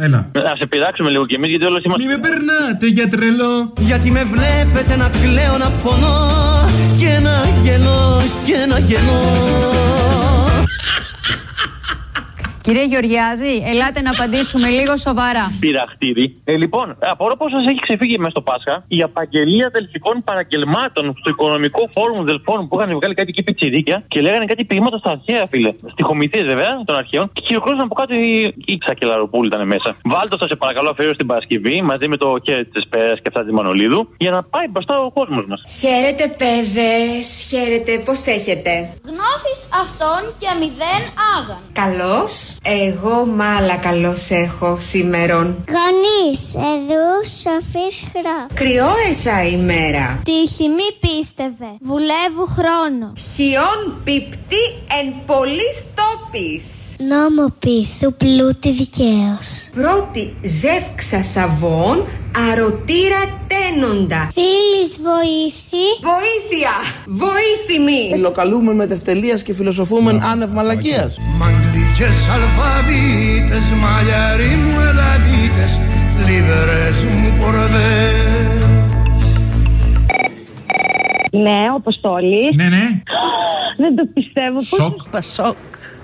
Έλα. Να σε πειράξουμε λίγο κι εμείς γιατί όλος είμαστε. Μη με περνάτε για τρελό. Γιατί με βλέπετε να κλαίω, να πονώ και να γελώ και να γελώ. Κύριε Γεωργιάδη, ελάτε να απαντήσουμε λίγο σοβαρά. Πειραχτήρι. Ε, λοιπόν, απορώ πώς σας έχει ξεφύγει μέσα στο Πάσχα η απαγγελία δελφικών παραγγελμάτων στο οικονομικό φόρουμ δελφών που είχαν βγάλει κάτι εκεί πιτσιρίκια και λέγανε κάτι ποίηματα στα αρχαία, φίλε. Στοιχομηθίε βέβαια των αρχαίων και χειροκρότησαν από κάτω η, η Ξακελαροπούλη ήταν μέσα. Βάλτε το, σε παρακαλώ, αφιέρωση στην Παρασκευή μαζί με το χέρι της Πέρας και αυτά της Μανολίδου για να πάει μπροστά ο κόσμος μας. Χαίρετε παιδες, χαίρετε, πώς έχετε; Γνώσεις αυτών και αμηδέν άγαν. Καλώς, εγώ μάλα καλώς έχω σήμερον. Γονείς, εδού, σοφής χρό. Κρυό εσά ημέρα. Τύχη μη πίστευε, βουλεύου χρόνο. Χιόν πιπτή εν πολλής τόπης. Νόμο πίθου πλούτη δικαίως. Πρώτη ζεύξα σαβών, αρωτήρα τένοντα. Φίλης βοήθη. Βοήθεια! Βοήθημη! Ελοκαλούμε με τευτελείας και φιλοσοφούμε άνευ μαλακίας. Μαγκλικές αλφαβήτες, μαλλιαροί μου ελαδίτες Θλιβερές μου πορδές Ναι, ο Αποστόλη. Ναι, ναι. Δεν το πιστεύω. Πώς- Σοκ. Πασόκ.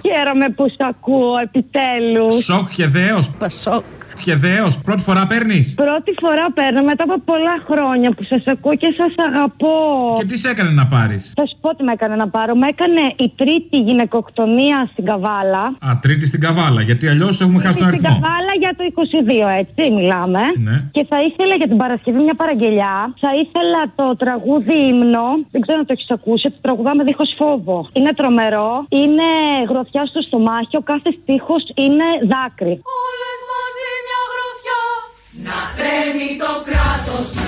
Χαίρομαι που σ' ακούω επιτέλους. Σοκ και δέος. Πασόκ. Και δέος. Πρώτη φορά παίρνεις; Πρώτη φορά παίρνω μετά από πολλά χρόνια που σας ακούω και σας αγαπώ. Και τι σε έκανε να πάρεις; Θα σου πω τι με έκανε να πάρω. Με έκανε η τρίτη γυναικοκτονία στην Καβάλα. Α, τρίτη στην καβάλα, γιατί αλλιώς έχουμε χάσει τον Στην αριθμό. Καβάλα για το 22, έτσι μιλάμε. Ναι. Και θα ήθελα για την Παρασκευή μια παραγγελιά. Θα ήθελα το τραγούδι ύμνο. Δεν ξέρω αν το έχεις ακούσει. Το τραγουδάμε δίχως φόβο. Είναι τρομερό. Είναι γροθιά στο στομάχι. Ο κάθε στίχος είναι δάκρυ. Όλες μαζί μια γροθιά Να τρέμει το κράτος,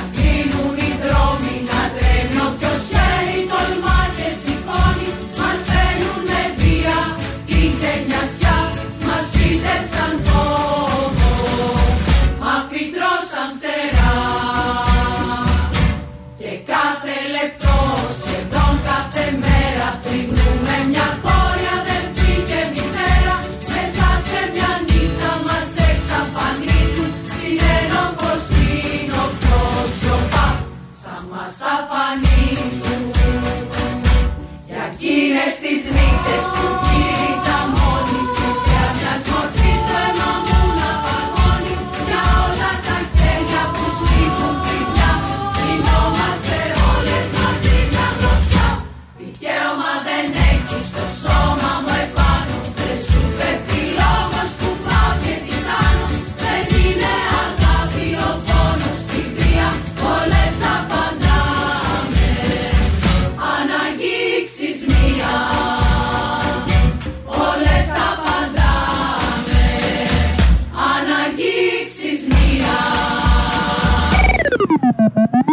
Mm-hmm.